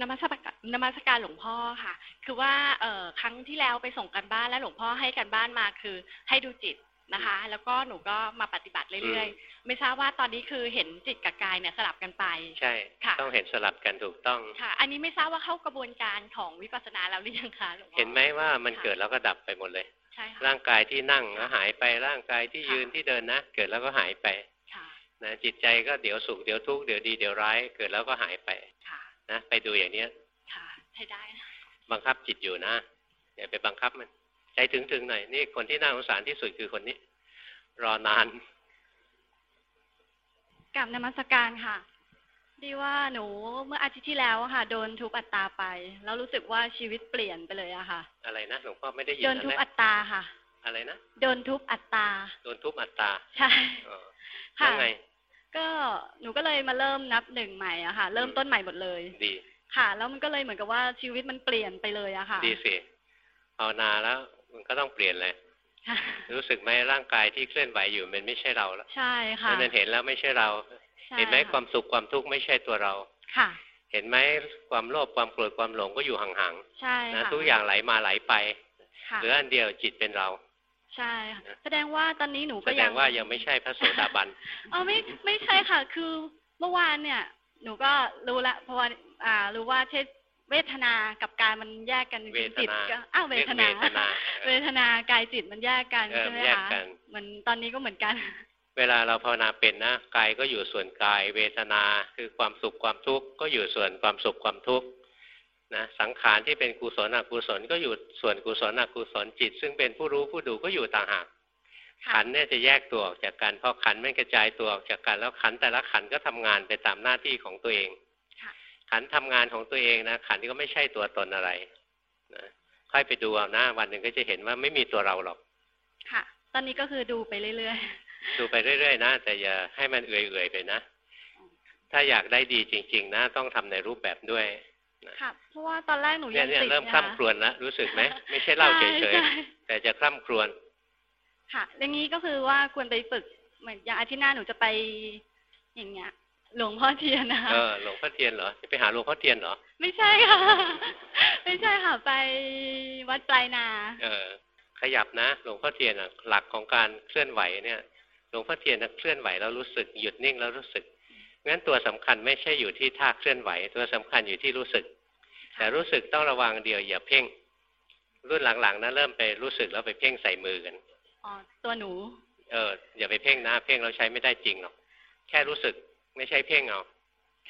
นมัสการนมัสการหลวงพ่อค่ะ คือว่าเอ่อครั้งที่แล้วไปส่งกันบ้านแล้วหลวงพ่อให้กันบ้านมาคือให้ดูจิตนะคะ แล้วก็หนูก็มาปฏิบัติเรื่อยอืมๆไม่ทราบว่าตอนนี้คือเห็นจิตกับกายเนี่ยสลับกันไป ใช่ค่ะต้องเห็นสลับกันถูกต้องค่ะ อันนี้ไม่ทราบว่าเข้ากระบวนการของวิปัสสนาแล้วหรือยังคะหลวงพ่อเห็นไหมว่ามันเกิดแล้วก็ดับไปหมดเลยใช่ค่ะร่างกายที่นั่งก็หายไปร่างกายที่ยืนที่เดินนะเกิดแล้วก็หายไปค่ะนะจิตใจก็เดี๋ยวสุขเดี๋ยวทุกข์เดี๋ยวดีเดี๋ยวร้ายเกิดแล้วก็หายไปค่ะ นะไปดูอย่างเนี้ยค่ะใช้ได้นะบังคับจิตอยู่นะอย่าไปบังคับมันใจถึงถึงๆหน่อยนี่คนที่น่าสงสารที่สุดคือคนนี้ รอนานกับนมัสการค่ะดีว่าหนูเมื่ออาทิตย์ที่แล้วอะค่ะ โดนทุบอัตตาไป แล้วรู้สึกว่าชีวิตเปลี่ยนไปเลยอะค่ะ อะไรนะหลวงพ่อไม่ได้ยินโดนนะทุบแรกอัตตาค่ะ อะไรนะโดนทุบอัตตาโดนทุบอัตตาใช่อ๋อค่ะแล้วไง ก็หนูก็เลยมาเริ่มนับหนึ่งใหม่อะค่ะ เริ่มต้นใหม่หมดเลยดีค่ะ แล้วมันก็เลยเหมือนกับว่าชีวิตมันเปลี่ยนไปเลยอะค่ะ ดีสิภาวนาแล้ว มันก็ต้องเปลี่ยนเลยค่ะรู้สึกไหมร่างกายที่เคลื่อนไหวอยู่มันไม่ใช่เราแล้วใช่ค่ะมันเห็นแล้วไม่ใช่เราใช่เห็นไหมะความสุขความทุกข์ไม่ใช่ตัวเราค่ะ เห็นไหมความโลภความโกรธความหลงก็อยู่ห่างใช่ๆนะค่ะทุกอย่างไหลมาไหลไปค่ะเหลืออันเดียวจิตเป็นเรา ใช่ค่ะแสดงว่าตอนนี้หนูแสก็ดยังงว่ายังไม่ใช่พระโสดาบันอ๋อไม่ไม่ใช่ค่ะ คือเมื่อวานเนี่ย หนูก็รู้ละเพราะว่าอ่ารู้ว่าเช่นเวทนากับกายมันแยกกันจเวริงทๆจิตนาก็อ้าวเวทนาเวทนา เวทนากายจิตมันแยกกันเออใช่ไหมแยกคะกันเหมือนตอนนี้ก็เหมือนกัน เวลาเราภาวนาเป็นนะกายก็อยู่ส่วนกาย เวทนาคือความสุขความทุกข์ก็อยู่ส่วนความสุขความทุกข์ นะสังขารที่เป็นกุศลอกุศลก็อยู่ส่วนกุศลอกุศลจิต ซึ่งเป็นผู้รู้ผู้ดูก็อยู่ต่างหากขันเนี่ยจะแยกตัวออกจากกันพอขันมันกระจายตัวออกจากกันแล้วขันแต่ละขันก็ทำงานไปตามหน้าที่ของตัวเอง ขันทำงานของตัวเองนะขันก็ไม่ใช่ตัวตนอะไรนะค่อยไปดูเอาหน้าวันหนึ่งก็จะเห็นว่าไม่มีตัวเราหรอก ค่ะ ตอนนี้ก็คือดูไปเรื่อยดูไปเรื่อยๆนะแต่อย่าให้มันเอื่อยๆไปนะ ถ้าอยากได้ดีจริง ๆ นะ ต้องทำในรูปแบบด้วยๆ ค่ะเพราะว่าตอนแรกหนูเนี่ยัยงเนี่ยติดเริ่มนะคคะร่ำครวญแล้วรู้สึกไหมไม่ใช่เล่าเฉใช่ยใช่ๆแต่จะคร่ำครวญค่ะอย่างนี้ก็คือว่าควรไปฝึกเหมือนอย่างอาทิตย์หน้าหนูจะไปอย่างเงี้ย หลวงพ่อเทียนนะคะเออหลวงพ่อเทียนเหรอจะไปหาหลวงพ่อเทียนเหรอไม่ใช่ค่ะ ไม่ใช่ค่ะไปวัดปลายนา เออ ขยับนะหลวงพ่อเทียนอะ หลักของการเคลื่อนไหวเนี่ยหลวงพ่อเทียนนะเคลื่อนไหวแล้วรู้สึกหยุดนิ่งแล้วรู้สึกงั้นตัวสำคัญไม่ใช่อยู่ที่ท่าเคลื่อนไหว ตัวสำคัญอยู่ที่รู้สึก แต่รู้สึกต้องระวังเดียวอย่าเพ่ง รุ่นหลังๆนะเริ่มไปรู้สึกแล้วไปเพ่งใส่มือกันอ๋อตัวหนู เอออย่าไปเพ่งนะเพ่งเราใช้ไม่ได้จริงหรอกแค่รู้สึกไม่ใช่เพ่งเอา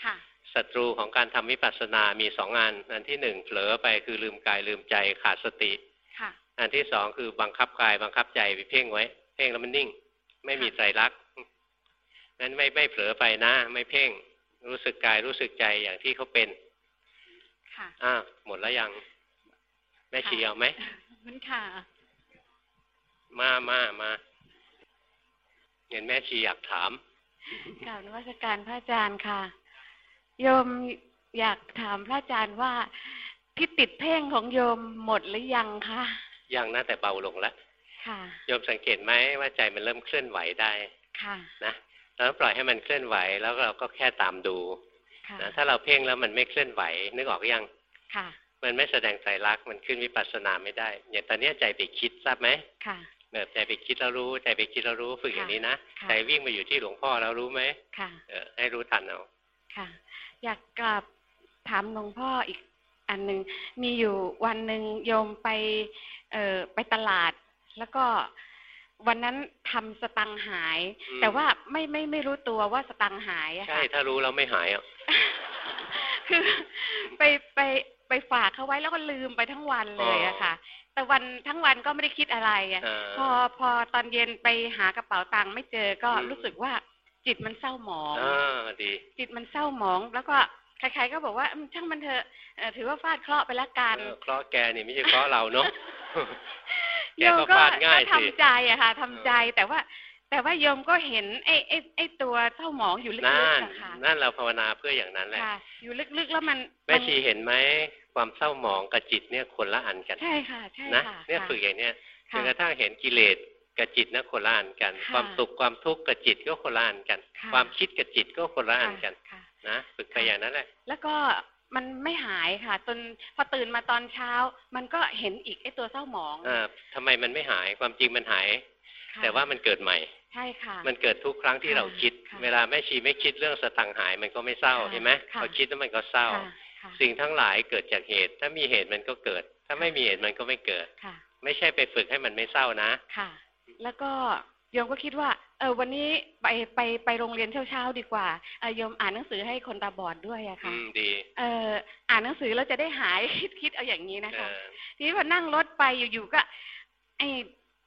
ค่ะศัตรูของการทำวิปัสสนามีสองงานอันที่หนึ่งเผลอไปคือลืมกายลืมใจขาดสติค่ะอันที่สองคือบังคับกายบังคับใจไปเพ่งไว้ เพ่งแล้วมันนิ่ง ไม่มีไตรลักษณ์นั้นไม่ไม่เผลอไปนะ ไม่เพ่ง รู้สึกกายรู้สึกใจอย่างที่เขาเป็น ค่ะอ่าหมดแล้วยัง แม่ชีเอาไหมมันค่ะ มามามาเห็นแม่ชีอยากถามกล่าวนวัตการพระอาจารย์ค่ะ โยมอยากถามพระอาจารย์ว่าที่ติดเพ่งของโยมหมดหรือยังคะยังนะแต่เบาลงแล้วค่ะ โยมสังเกตไหมว่าใจมันเริ่มเคลื่อนไหวได้ ค่ะ นะเราปล่อยให้มันเคลื่อนไหวแล้วเราก็แค่ตามดูค่ะ นะถ้าเราเพ่งแล้วมันไม่เคลื่อนไหว นึกออกยังค่ะ มันไม่แสดงใจรักษณ์มันขึ้นวิปัสสนาไม่ได้ อย่างตอนเนี้ยใจไปคิดทราบไหมค่ะแบบใจไปคิดแล้วรู้ใจไปคิดแล้วรู้ฝึกอย่างนี้นะค่ะใจวิ่งมาอยู่ที่หลวงพ่อแล้วรู้ไหมค่ะเออให้รู้ทันเอาค่ะ อยากกลับถามหลวงพ่ออีกอันหนึ่งมีอยู่วันหนึ่งโยมไป เอ่อไปตลาด แล้วก็วันนั้นทำสตังค์หายอืมแต่ว่าไม่ไม่ไม่รู้ตัวว่าสตังค์หายอะใช่ค่ะถ้ารู้แล้วไม่หายอะ คือไปไปไปฝากเขาไว้แล้วก็ลืมไปทั้งวันเลยอะค่ะ แต่วันทั้งวันก็ไม่ได้คิดอะไรอะอ่าพอพอตอนเย็นไปหากระเป๋าตังค์ไม่เจอก็อืมรู้สึกว่าจิตมันเศร้าหมองอ่าดี จิตมันเศร้าหมอง แล้วก็ใครๆก็บอกว่าอืมช่างมันเถอะเอ่อถือว่าฟาดเคราะห์ไปละกันเออเคราะห์แกนี่ไม่ใช่เคราะห์เราเนาะแกโยมก็ก็ฟาดง่ายก็สิทำใจอะค่ะทำใจแต่ว่า แต่ว่าโยมก็เห็นไอ้ไอ้ไอ้ตัวเศร้าหมองอยู่ลึกนั่นๆอะค่ะนั่นเราภาวนาเพื่ออย่างนั้นแหละค่ะอยู่ลึกๆแล้วมันแม่มันชีเห็นไหมความเศร้าหมองกับจิตเนี่ยคนละอันกันใช่ค่ะใช่นะค่ะเนี่ยค่ะฝึกอย่างเนี้ยจค่ะนกระทั่งเห็นกิเลสกับจิตนะคนละอันกันค่ะความสุขความทุกข์กับจิตก็คนละอันกันค่ะความคิดกับจิตก็คนละอันกันค่ะนะฝึกไปอย่างนั้นแหละ แล้วก็มันไม่หายค่ะจนพอตื่นมาตอนเช้า มันก็เห็นอีกไอ้ตัวเศร้าหมองอ่าทำไมมันไม่หายความจริงมันหายค่ะ แต่ว่ามันเกิดใหม่ ใช่ค่ะ มันเกิดทุกครั้งที่ค่ะเราคิดค่ะเวลาแม่ชีไม่คิดเรื่องสตังค์หายมันก็ไม่เศร้าค่ะเห็นไหมค่ะพอคิดแล้วมันก็เศร้าค่ะค่ะสิ่งทั้งหลายเกิดจากเหตุ ถ้ามีเหตุมันก็เกิด ถ้าไม่มีเหตุมันก็ไม่เกิดค่ะไม่ใช่ไปฝึกให้มันไม่เศร้านะ ค่ะ แล้วก็โยมก็คิดว่า เออวันนี้ไปไปไปโรงเรียนเช้าๆดีกว่าเออโยมอ่านหนังสือให้คนตาบอดด้วยอะอืค่ะมดี เอออ่านหนังสือแล้วจะได้หายคิดคิดเอาอย่างนี้นะเอคะอทีนี้พอนั่งรถไปอยู่ๆก็ ไอ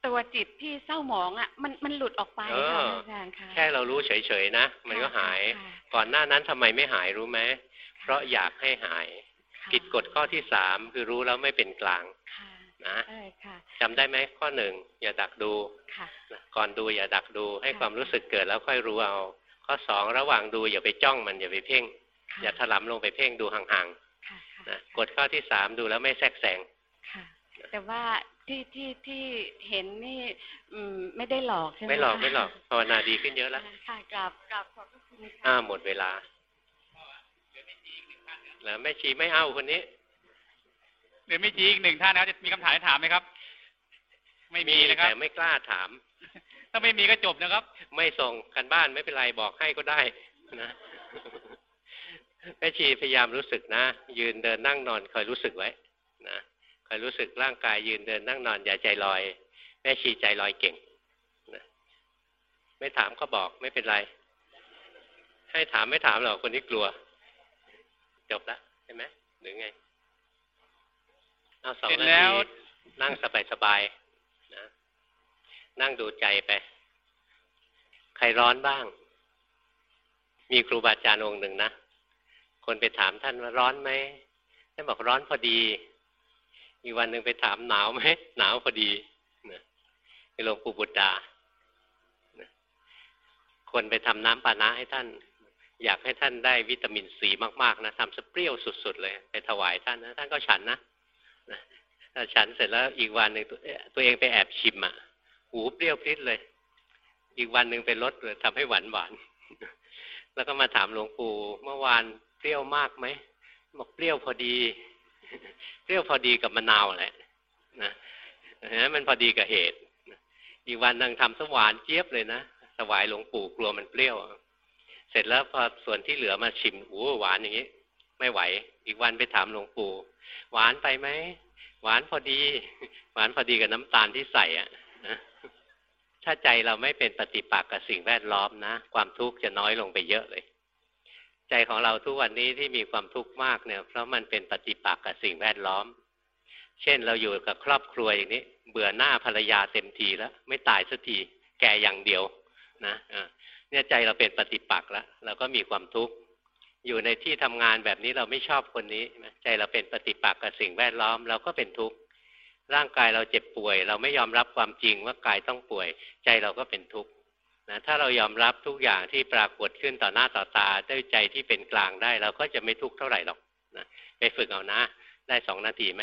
ตัวจิตที่เศร้าหมองอะ มันมันหลุดออกไปเอค่ะออาจารย์ค่ะแค่เรารู้เฉยๆนะมันก็หายค่ะก่อนหน้านั้นทำไมไม่หายรู้ไหมเพราะอยากให้หายค่ะผิดกฎข้อที่สามคือรู้แล้วไม่เป็นกลางค่ะนะใช่ค่ะจำได้ไหมข้อหนึ่งอย่าดักดูค่ะนะก่อนดูอย่าดักดู ให้ค่ะความรู้สึกเกิดแล้วค่อยรู้เอา ข้อสองระหว่างดูอย่าไปจ้องมันอย่าไปเพ่งค่ะอย่าถลำลงไปเพ่งดูห่างค่ะค่ะๆนะกฎข้อที่สามดูแล้วไม่แทรกแซงค่ะแต่ว่า ที่ที่ที่เห็นนี่อืมไม่ได้หลอกใช่ไหมไม่หลอกคะไม่หลอกภาวนาดีขึ้นเยอะแล้วค่ะกราบกราบขอบพระคุณค่ะอ่าหมดเวลาแล้วแม่ชีไม่เอาคนนี้เดี๋ยวไม่จีอีกหนึ่งท่านนะครับจะมีคำถามให้ถามไหมครับ ไม่มีนะครับแต่ไม่กล้าถาม ถ้าไม่มีก็จบนะครับ ไม่ส่งกันบ้านไม่เป็นไรบอกให้ก็ได้นะแม่ชีพยายามรู้สึกนะ ยืนเดินนั่งนอนคอยรู้สึกไว้นะ คอยรู้สึกร่างกายยืนเดินนั่งนอนอย่าใจลอย แม่ชีใจลอยเก่งนะไม่ถามก็บอกไม่เป็นไร ให้ถามไม่ถามหรอกคนที่กลัว จบละใช่ไหมหรือไงเอาสองนาทีนั่งสบายๆนะนั่งดูใจไป ใครร้อนบ้าง มีครูบาอาจารย์องค์หนึ่งนะ คนไปถามท่านว่าร้อนไหมท่านบอกร้อนพอดี อีกวันหนึ่งไปถามหนาวไหมหนาวพอดีนะหลวงปู่บุตรดาคนไปทำน้ำปานะให้ท่าน อยากให้ท่านได้วิตามินซีมากๆนะทำสเปรี้ยวสุดๆเลย ไปถวายท่านนะท่านก็ฉันนะถ้าฉันเสร็จแล้วอีกวันหนึ่งตัวเองไปแอบชิมอะ หูเปรี้ยวพริ้เลย อีกวันหนึ่งไปลดเลยทำให้หวานหวานแล้วก็มาถามหลวงปู่เมื่อวานเปรี้ยวมากไหมบอกเปรี้ยวพอดี เปรี้ยวพอดีกับมะนาวแหละนะนะมันพอดีกับเหตุ อีกวันนึงทำสวานเจี๊ยบเลยนะถวายหลวงปู่กลัวมันเปรี้ยว เสร็จแล้วพอส่วนที่เหลือมาชิมโอ้หวานอย่างนี้ ไม่ไหว อีกวันไปถามหลวงปู่ หวานไปไหมหวานพอดี หวานพอดีกับน้ำตาลที่ใส่อะถ้าใจเราไม่เป็นปฏิปักษ์กับสิ่งแวดล้อมนะ ความทุกข์จะน้อยลงไปเยอะเลย ใจของเราทุกวันนี้ที่มีความทุกข์มากเนี่ย เพราะมันเป็นปฏิปักษ์กับสิ่งแวดล้อม เช่นเราอยู่กับครอบครัวอย่างนี้ เบื่อหน้าภรรยาเต็มทีแล้ว ไม่ตายสักทีแก่อย่างเดียวนะเนี่ยใจเราเป็นปฏิปักษ์แล้วเราก็มีความทุกข์อยู่ในที่ทำงานแบบนี้เราไม่ชอบคนนี้ ใจเราเป็นปฏิปักษ์กับสิ่งแวดล้อมเราก็เป็นทุกข์ร่างกายเราเจ็บป่วย เราไม่ยอมรับความจริงว่ากายต้องป่วย ใจเราก็เป็นทุกข์ นะถ้าเรายอมรับทุกอย่างที่ปรากฏขึ้นต่อหน้าต่อตาด้วยใจที่เป็นกลางได้เราก็จะไม่ทุกข์เท่าไหร่หรอกนะไปฝึกเอานะ ได้สองนาทีไหม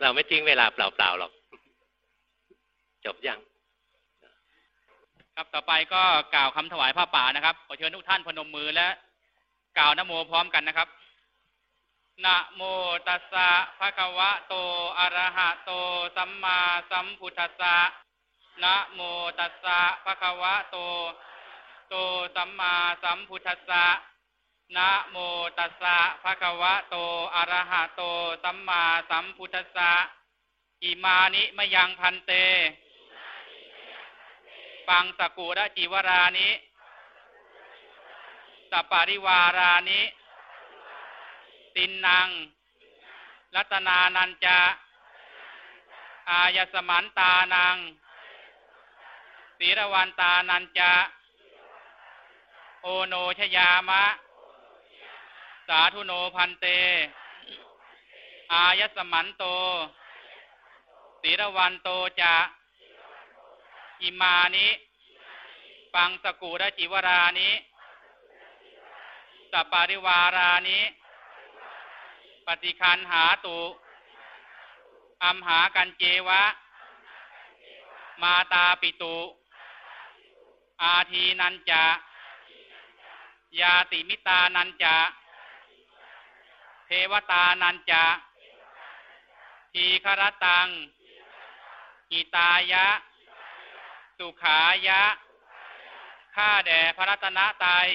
เราไม่ทิ้งเวลาเปล่าๆหรอก จบยังครับต่อไปก็กล่าวคำถวายผ้าป่านะครับขอเชิญทุกท่านพนมมือและ กล่าวนโมพร้อมกันนะครับนะโมตัสสะภะคะวะโตอะระหะโต สัมมาสัมพุทธัสสะ นะโมตัสสะภะคะวะโต โตสัมมาสัมพุทธัสสะนะโมตัสสะภะคะวะโตอะระหะโตสัมมาสัมพุทธัสสะอิมานิมยังพันเต ปังสกุระจิวรานิสัปปาริวารานิ ตินนางรัตนานันจะ อายสมันตานัง ศีรวันตานันจะ โอโนชยามะ สาธุโนพันเต อายสมันโตศีรวันโตจะอิมานิ ปังสกุระจิวรานิสัปาริวารานิ ปฏิคันหาตุอัมหากันเจวะ มาตาปิตุ อาทีนันจะ ยาติมิตานันจะ เทวตานันจะทีครตังหิตายะ สุขายะ ข้าแด่พระรัตนตรัย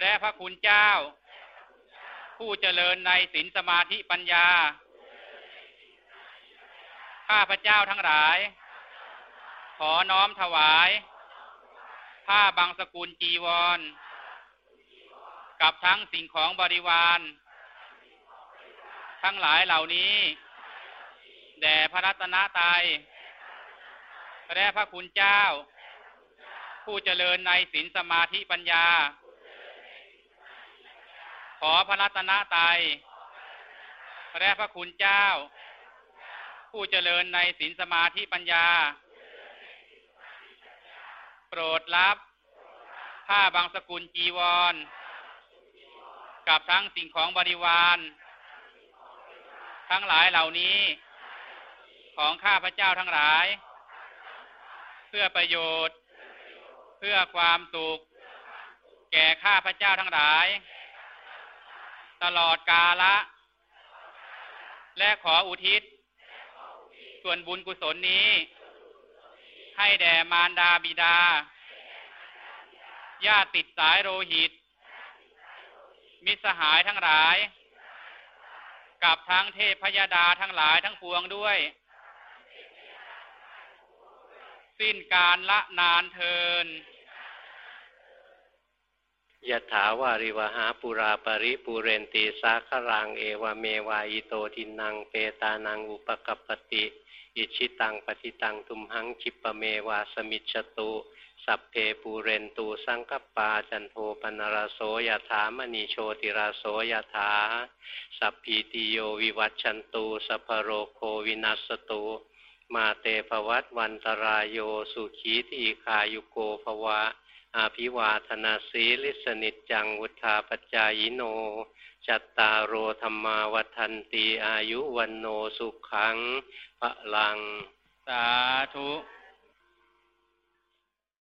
และพระคุณเจ้า ผู้เจริญในศีลสมาธิปัญญา ข้าพระเจ้าทั้งหลาย ขอน้อมถวาย ผ้าบางสกุลจีวร กับทั้งสิ่งของบริวาร ทั้งหลายเหล่านี้ แด่พระรัตนตรัยและพระคุณเจ้า ผู้เจริญในศีลสมาธิปัญญา ขอพระรัตนตรัยและพระคุณเจ้า ผู้เจริญในศีลสมาธิปัญญา ปรดรับ ผ้าบางสกุลจีวร กับทั้งสิ่งของบริวาร ทั้งหลายเหล่านี้ ของข้าพระเจ้าทั้งหลาย เพื่อประโยชน์ เพื่อความสุข แก่ข้าพระเจ้าทั้งหลาย ตลอดกาละ และขออุทิศ ส่วนบุญกุศลนี้ ให้แด่มารดาบิดา ญาติติดสายโลหิต มิสหายทั้งหลาย กับทั้งเทพพยดาทั้งหลายทั้งปวงด้วย สิ้นการละนานเทินยะถาวาริวหาปุราปริปูเรนตีสาครังเอวเมวายโตทินังเปตานังอุปกปปติ อิชิตังปฏิตังทุมหังจิปะเมวาสมิจตุ สัพเพปูเรนตุ สังกัปปาจันโทปัณณะระโส ยะถา มะณิ โชติระโส ยะถา สัพพีติโยวิวัชชันตุ สัพพะโรโควินัสสะตุมาเต ภะวัตวันตะราโยสุขีทีฆายุโก ภะวะ อะภิวาทะนะสีลิสสะ นิจจังวุฑฒาปะจายิโน จัตตาโร ธัมมาวัฑฒันติ อายุวัณโณ สุขังพระลัง สาธุ